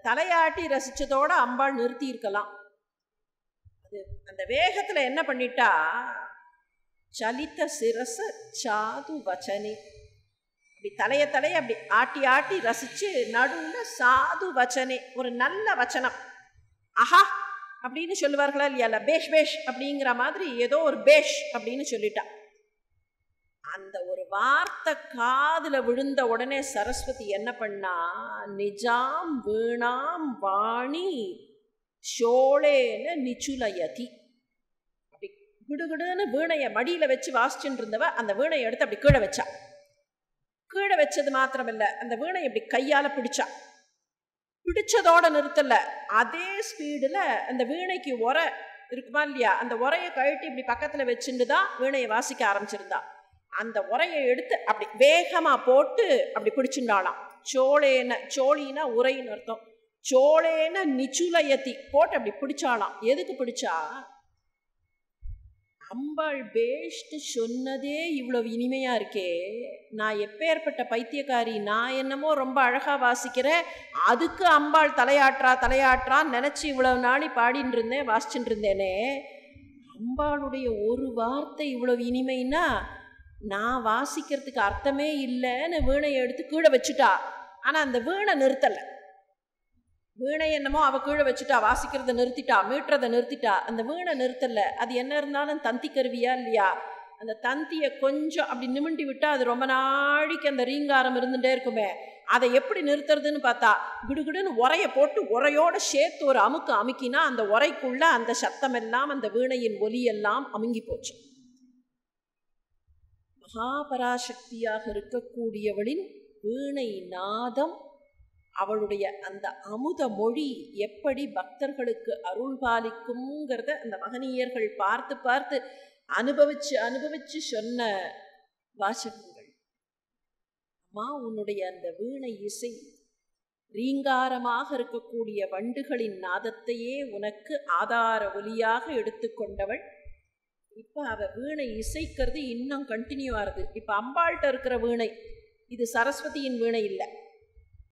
தலையாட்டி ரசித்ததோடு அம்பாள் நிறுத்தியிருக்கலாம். அந்த வேகத்தில் என்ன பண்ணிட்டா? சலித்த சிரச சாது வச்சனி. அப்படி தலைய தலைய அப்படி ஆட்டி ஆட்டி ரசிச்சு நடுவில் சாது வச்சனே. ஒரு நல்ல வச்சனம். அஹா அப்படின்னு சொல்லுவார்களா இல்லையா? பேஷ் பேஷ் அப்படிங்கிற மாதிரி ஏதோ ஒரு பேஷ் அப்படின்னு சொல்லிட்டா. அந்த ஒரு வார்த்தை காதில் விழுந்த உடனே சரஸ்வதி என்ன பண்ணா? நிஜாம் வீணாம் வாணி. ஷோளேன நிச்சுலயதி. அப்படி குடுகுடுன்னு வீணையை மடியில் வச்சு வாசிச்சுட்டு இருந்தவ அந்த வீணையை எடுத்து அப்படி கீழே வச்சா. கீழே வச்சது மாத்திரமில்ல அந்த வீணை இப்படி கையால் பிடிச்சா. பிடிச்சதோட நிறுத்தலை. அதே ஸ்பீடில் அந்த வீணைக்கு உர இருக்குமா இல்லையா? அந்த உரையை கழட்டி இப்படி பக்கத்தில் வச்சுட்டு தான் வீணையை வாசிக்க ஆரம்பிச்சிருந்தா. அந்த உரையை எடுத்து அப்படி வேகமாக போட்டு அப்படி பிடிச்சிருந்தாலாம் சோழேன சோழின்னா உரைன்னு அர்த்தம். சோழேன நிச்சுலயத்தி போட்டு அப்படி பிடிச்சாலாம் எதுக்கு பிடிச்சா? அம்பாள் பேஷ்டு சொன்னதே இவ்வளவு இனிமையா இருக்கே. நான் எப்பேற்பட்ட பைத்தியக்காரி நான் என்னமோ ரொம்ப அழகா வாசிக்கிறேன். அதுக்கு அம்பாள் தலையாற்றா தலையாற்றான்னு நினைச்சு இவ்வளவு நாளி பாடின்னு இருந்தேன் வாசிச்சுட்டு இருந்தேனே. அம்பாளுடைய ஒரு வார்த்தை இவ்வளவு இனிமைன்னா நான் வாசிக்கிறதுக்கு அர்த்தமே இல்லைன்னு வீணையை எடுத்து கீழே வச்சுட்டா. ஆனால் அந்த வீணை நிறுத்தலை. வீணை என்னமோ அவள் கீழே வச்சுட்டா வாசிக்கிறத நிறுத்திட்டா மீட்டுறதை நிறுத்திட்டா அந்த வீணை நிறுத்தலை. அது என்ன இருந்தாலும் தந்தி கருவியா இல்லையா? அந்த தந்தியை கொஞ்சம் அப்படி நிமிண்டி விட்டால் அது ரொம்ப நாளைக்கு அந்த ரீங்காரம் இருந்துகிட்டே இருக்குமே. அதை எப்படி நிறுத்துறதுன்னு பார்த்தா குடுகுடுன்னு உரையை போட்டு உரையோட சேர்த்து ஒரு அமுக்கு அமுக்கினா அந்த உரைக்குள்ளே அந்த சத்தம் எல்லாம் அந்த வீணையின் ஒலியெல்லாம் அமுங்கி போச்சு. மகாபராசக்தியாக இருக்கக்கூடியவளின் வீணை நாதம் அவளுடைய அந்த அமுத மொழி எப்படி பக்தர்களுக்கு அருள் பாலிக்கும்ங்கிறத அந்த மகனீயர்கள் பார்த்து பார்த்து அனுபவிச்சு அனுபவிச்சு சொன்ன வாசகங்கள். அம்மா உன்னுடைய அந்த வீணை இசை ரீங்காரமாக இருக்கக்கூடிய வண்டுகளின் நாதத்தையே உனக்கு ஆதார ஒலியாக எடுத்துக்கொண்டவள் இப்போ அவ வீணை இசைக்கிறது இன்னும் கண்டினியூ ஆகுது இப்போ அம்பாள்கிட்ட இருக்கிற வீணை இது சரஸ்வதியின் வீணை இல்லை.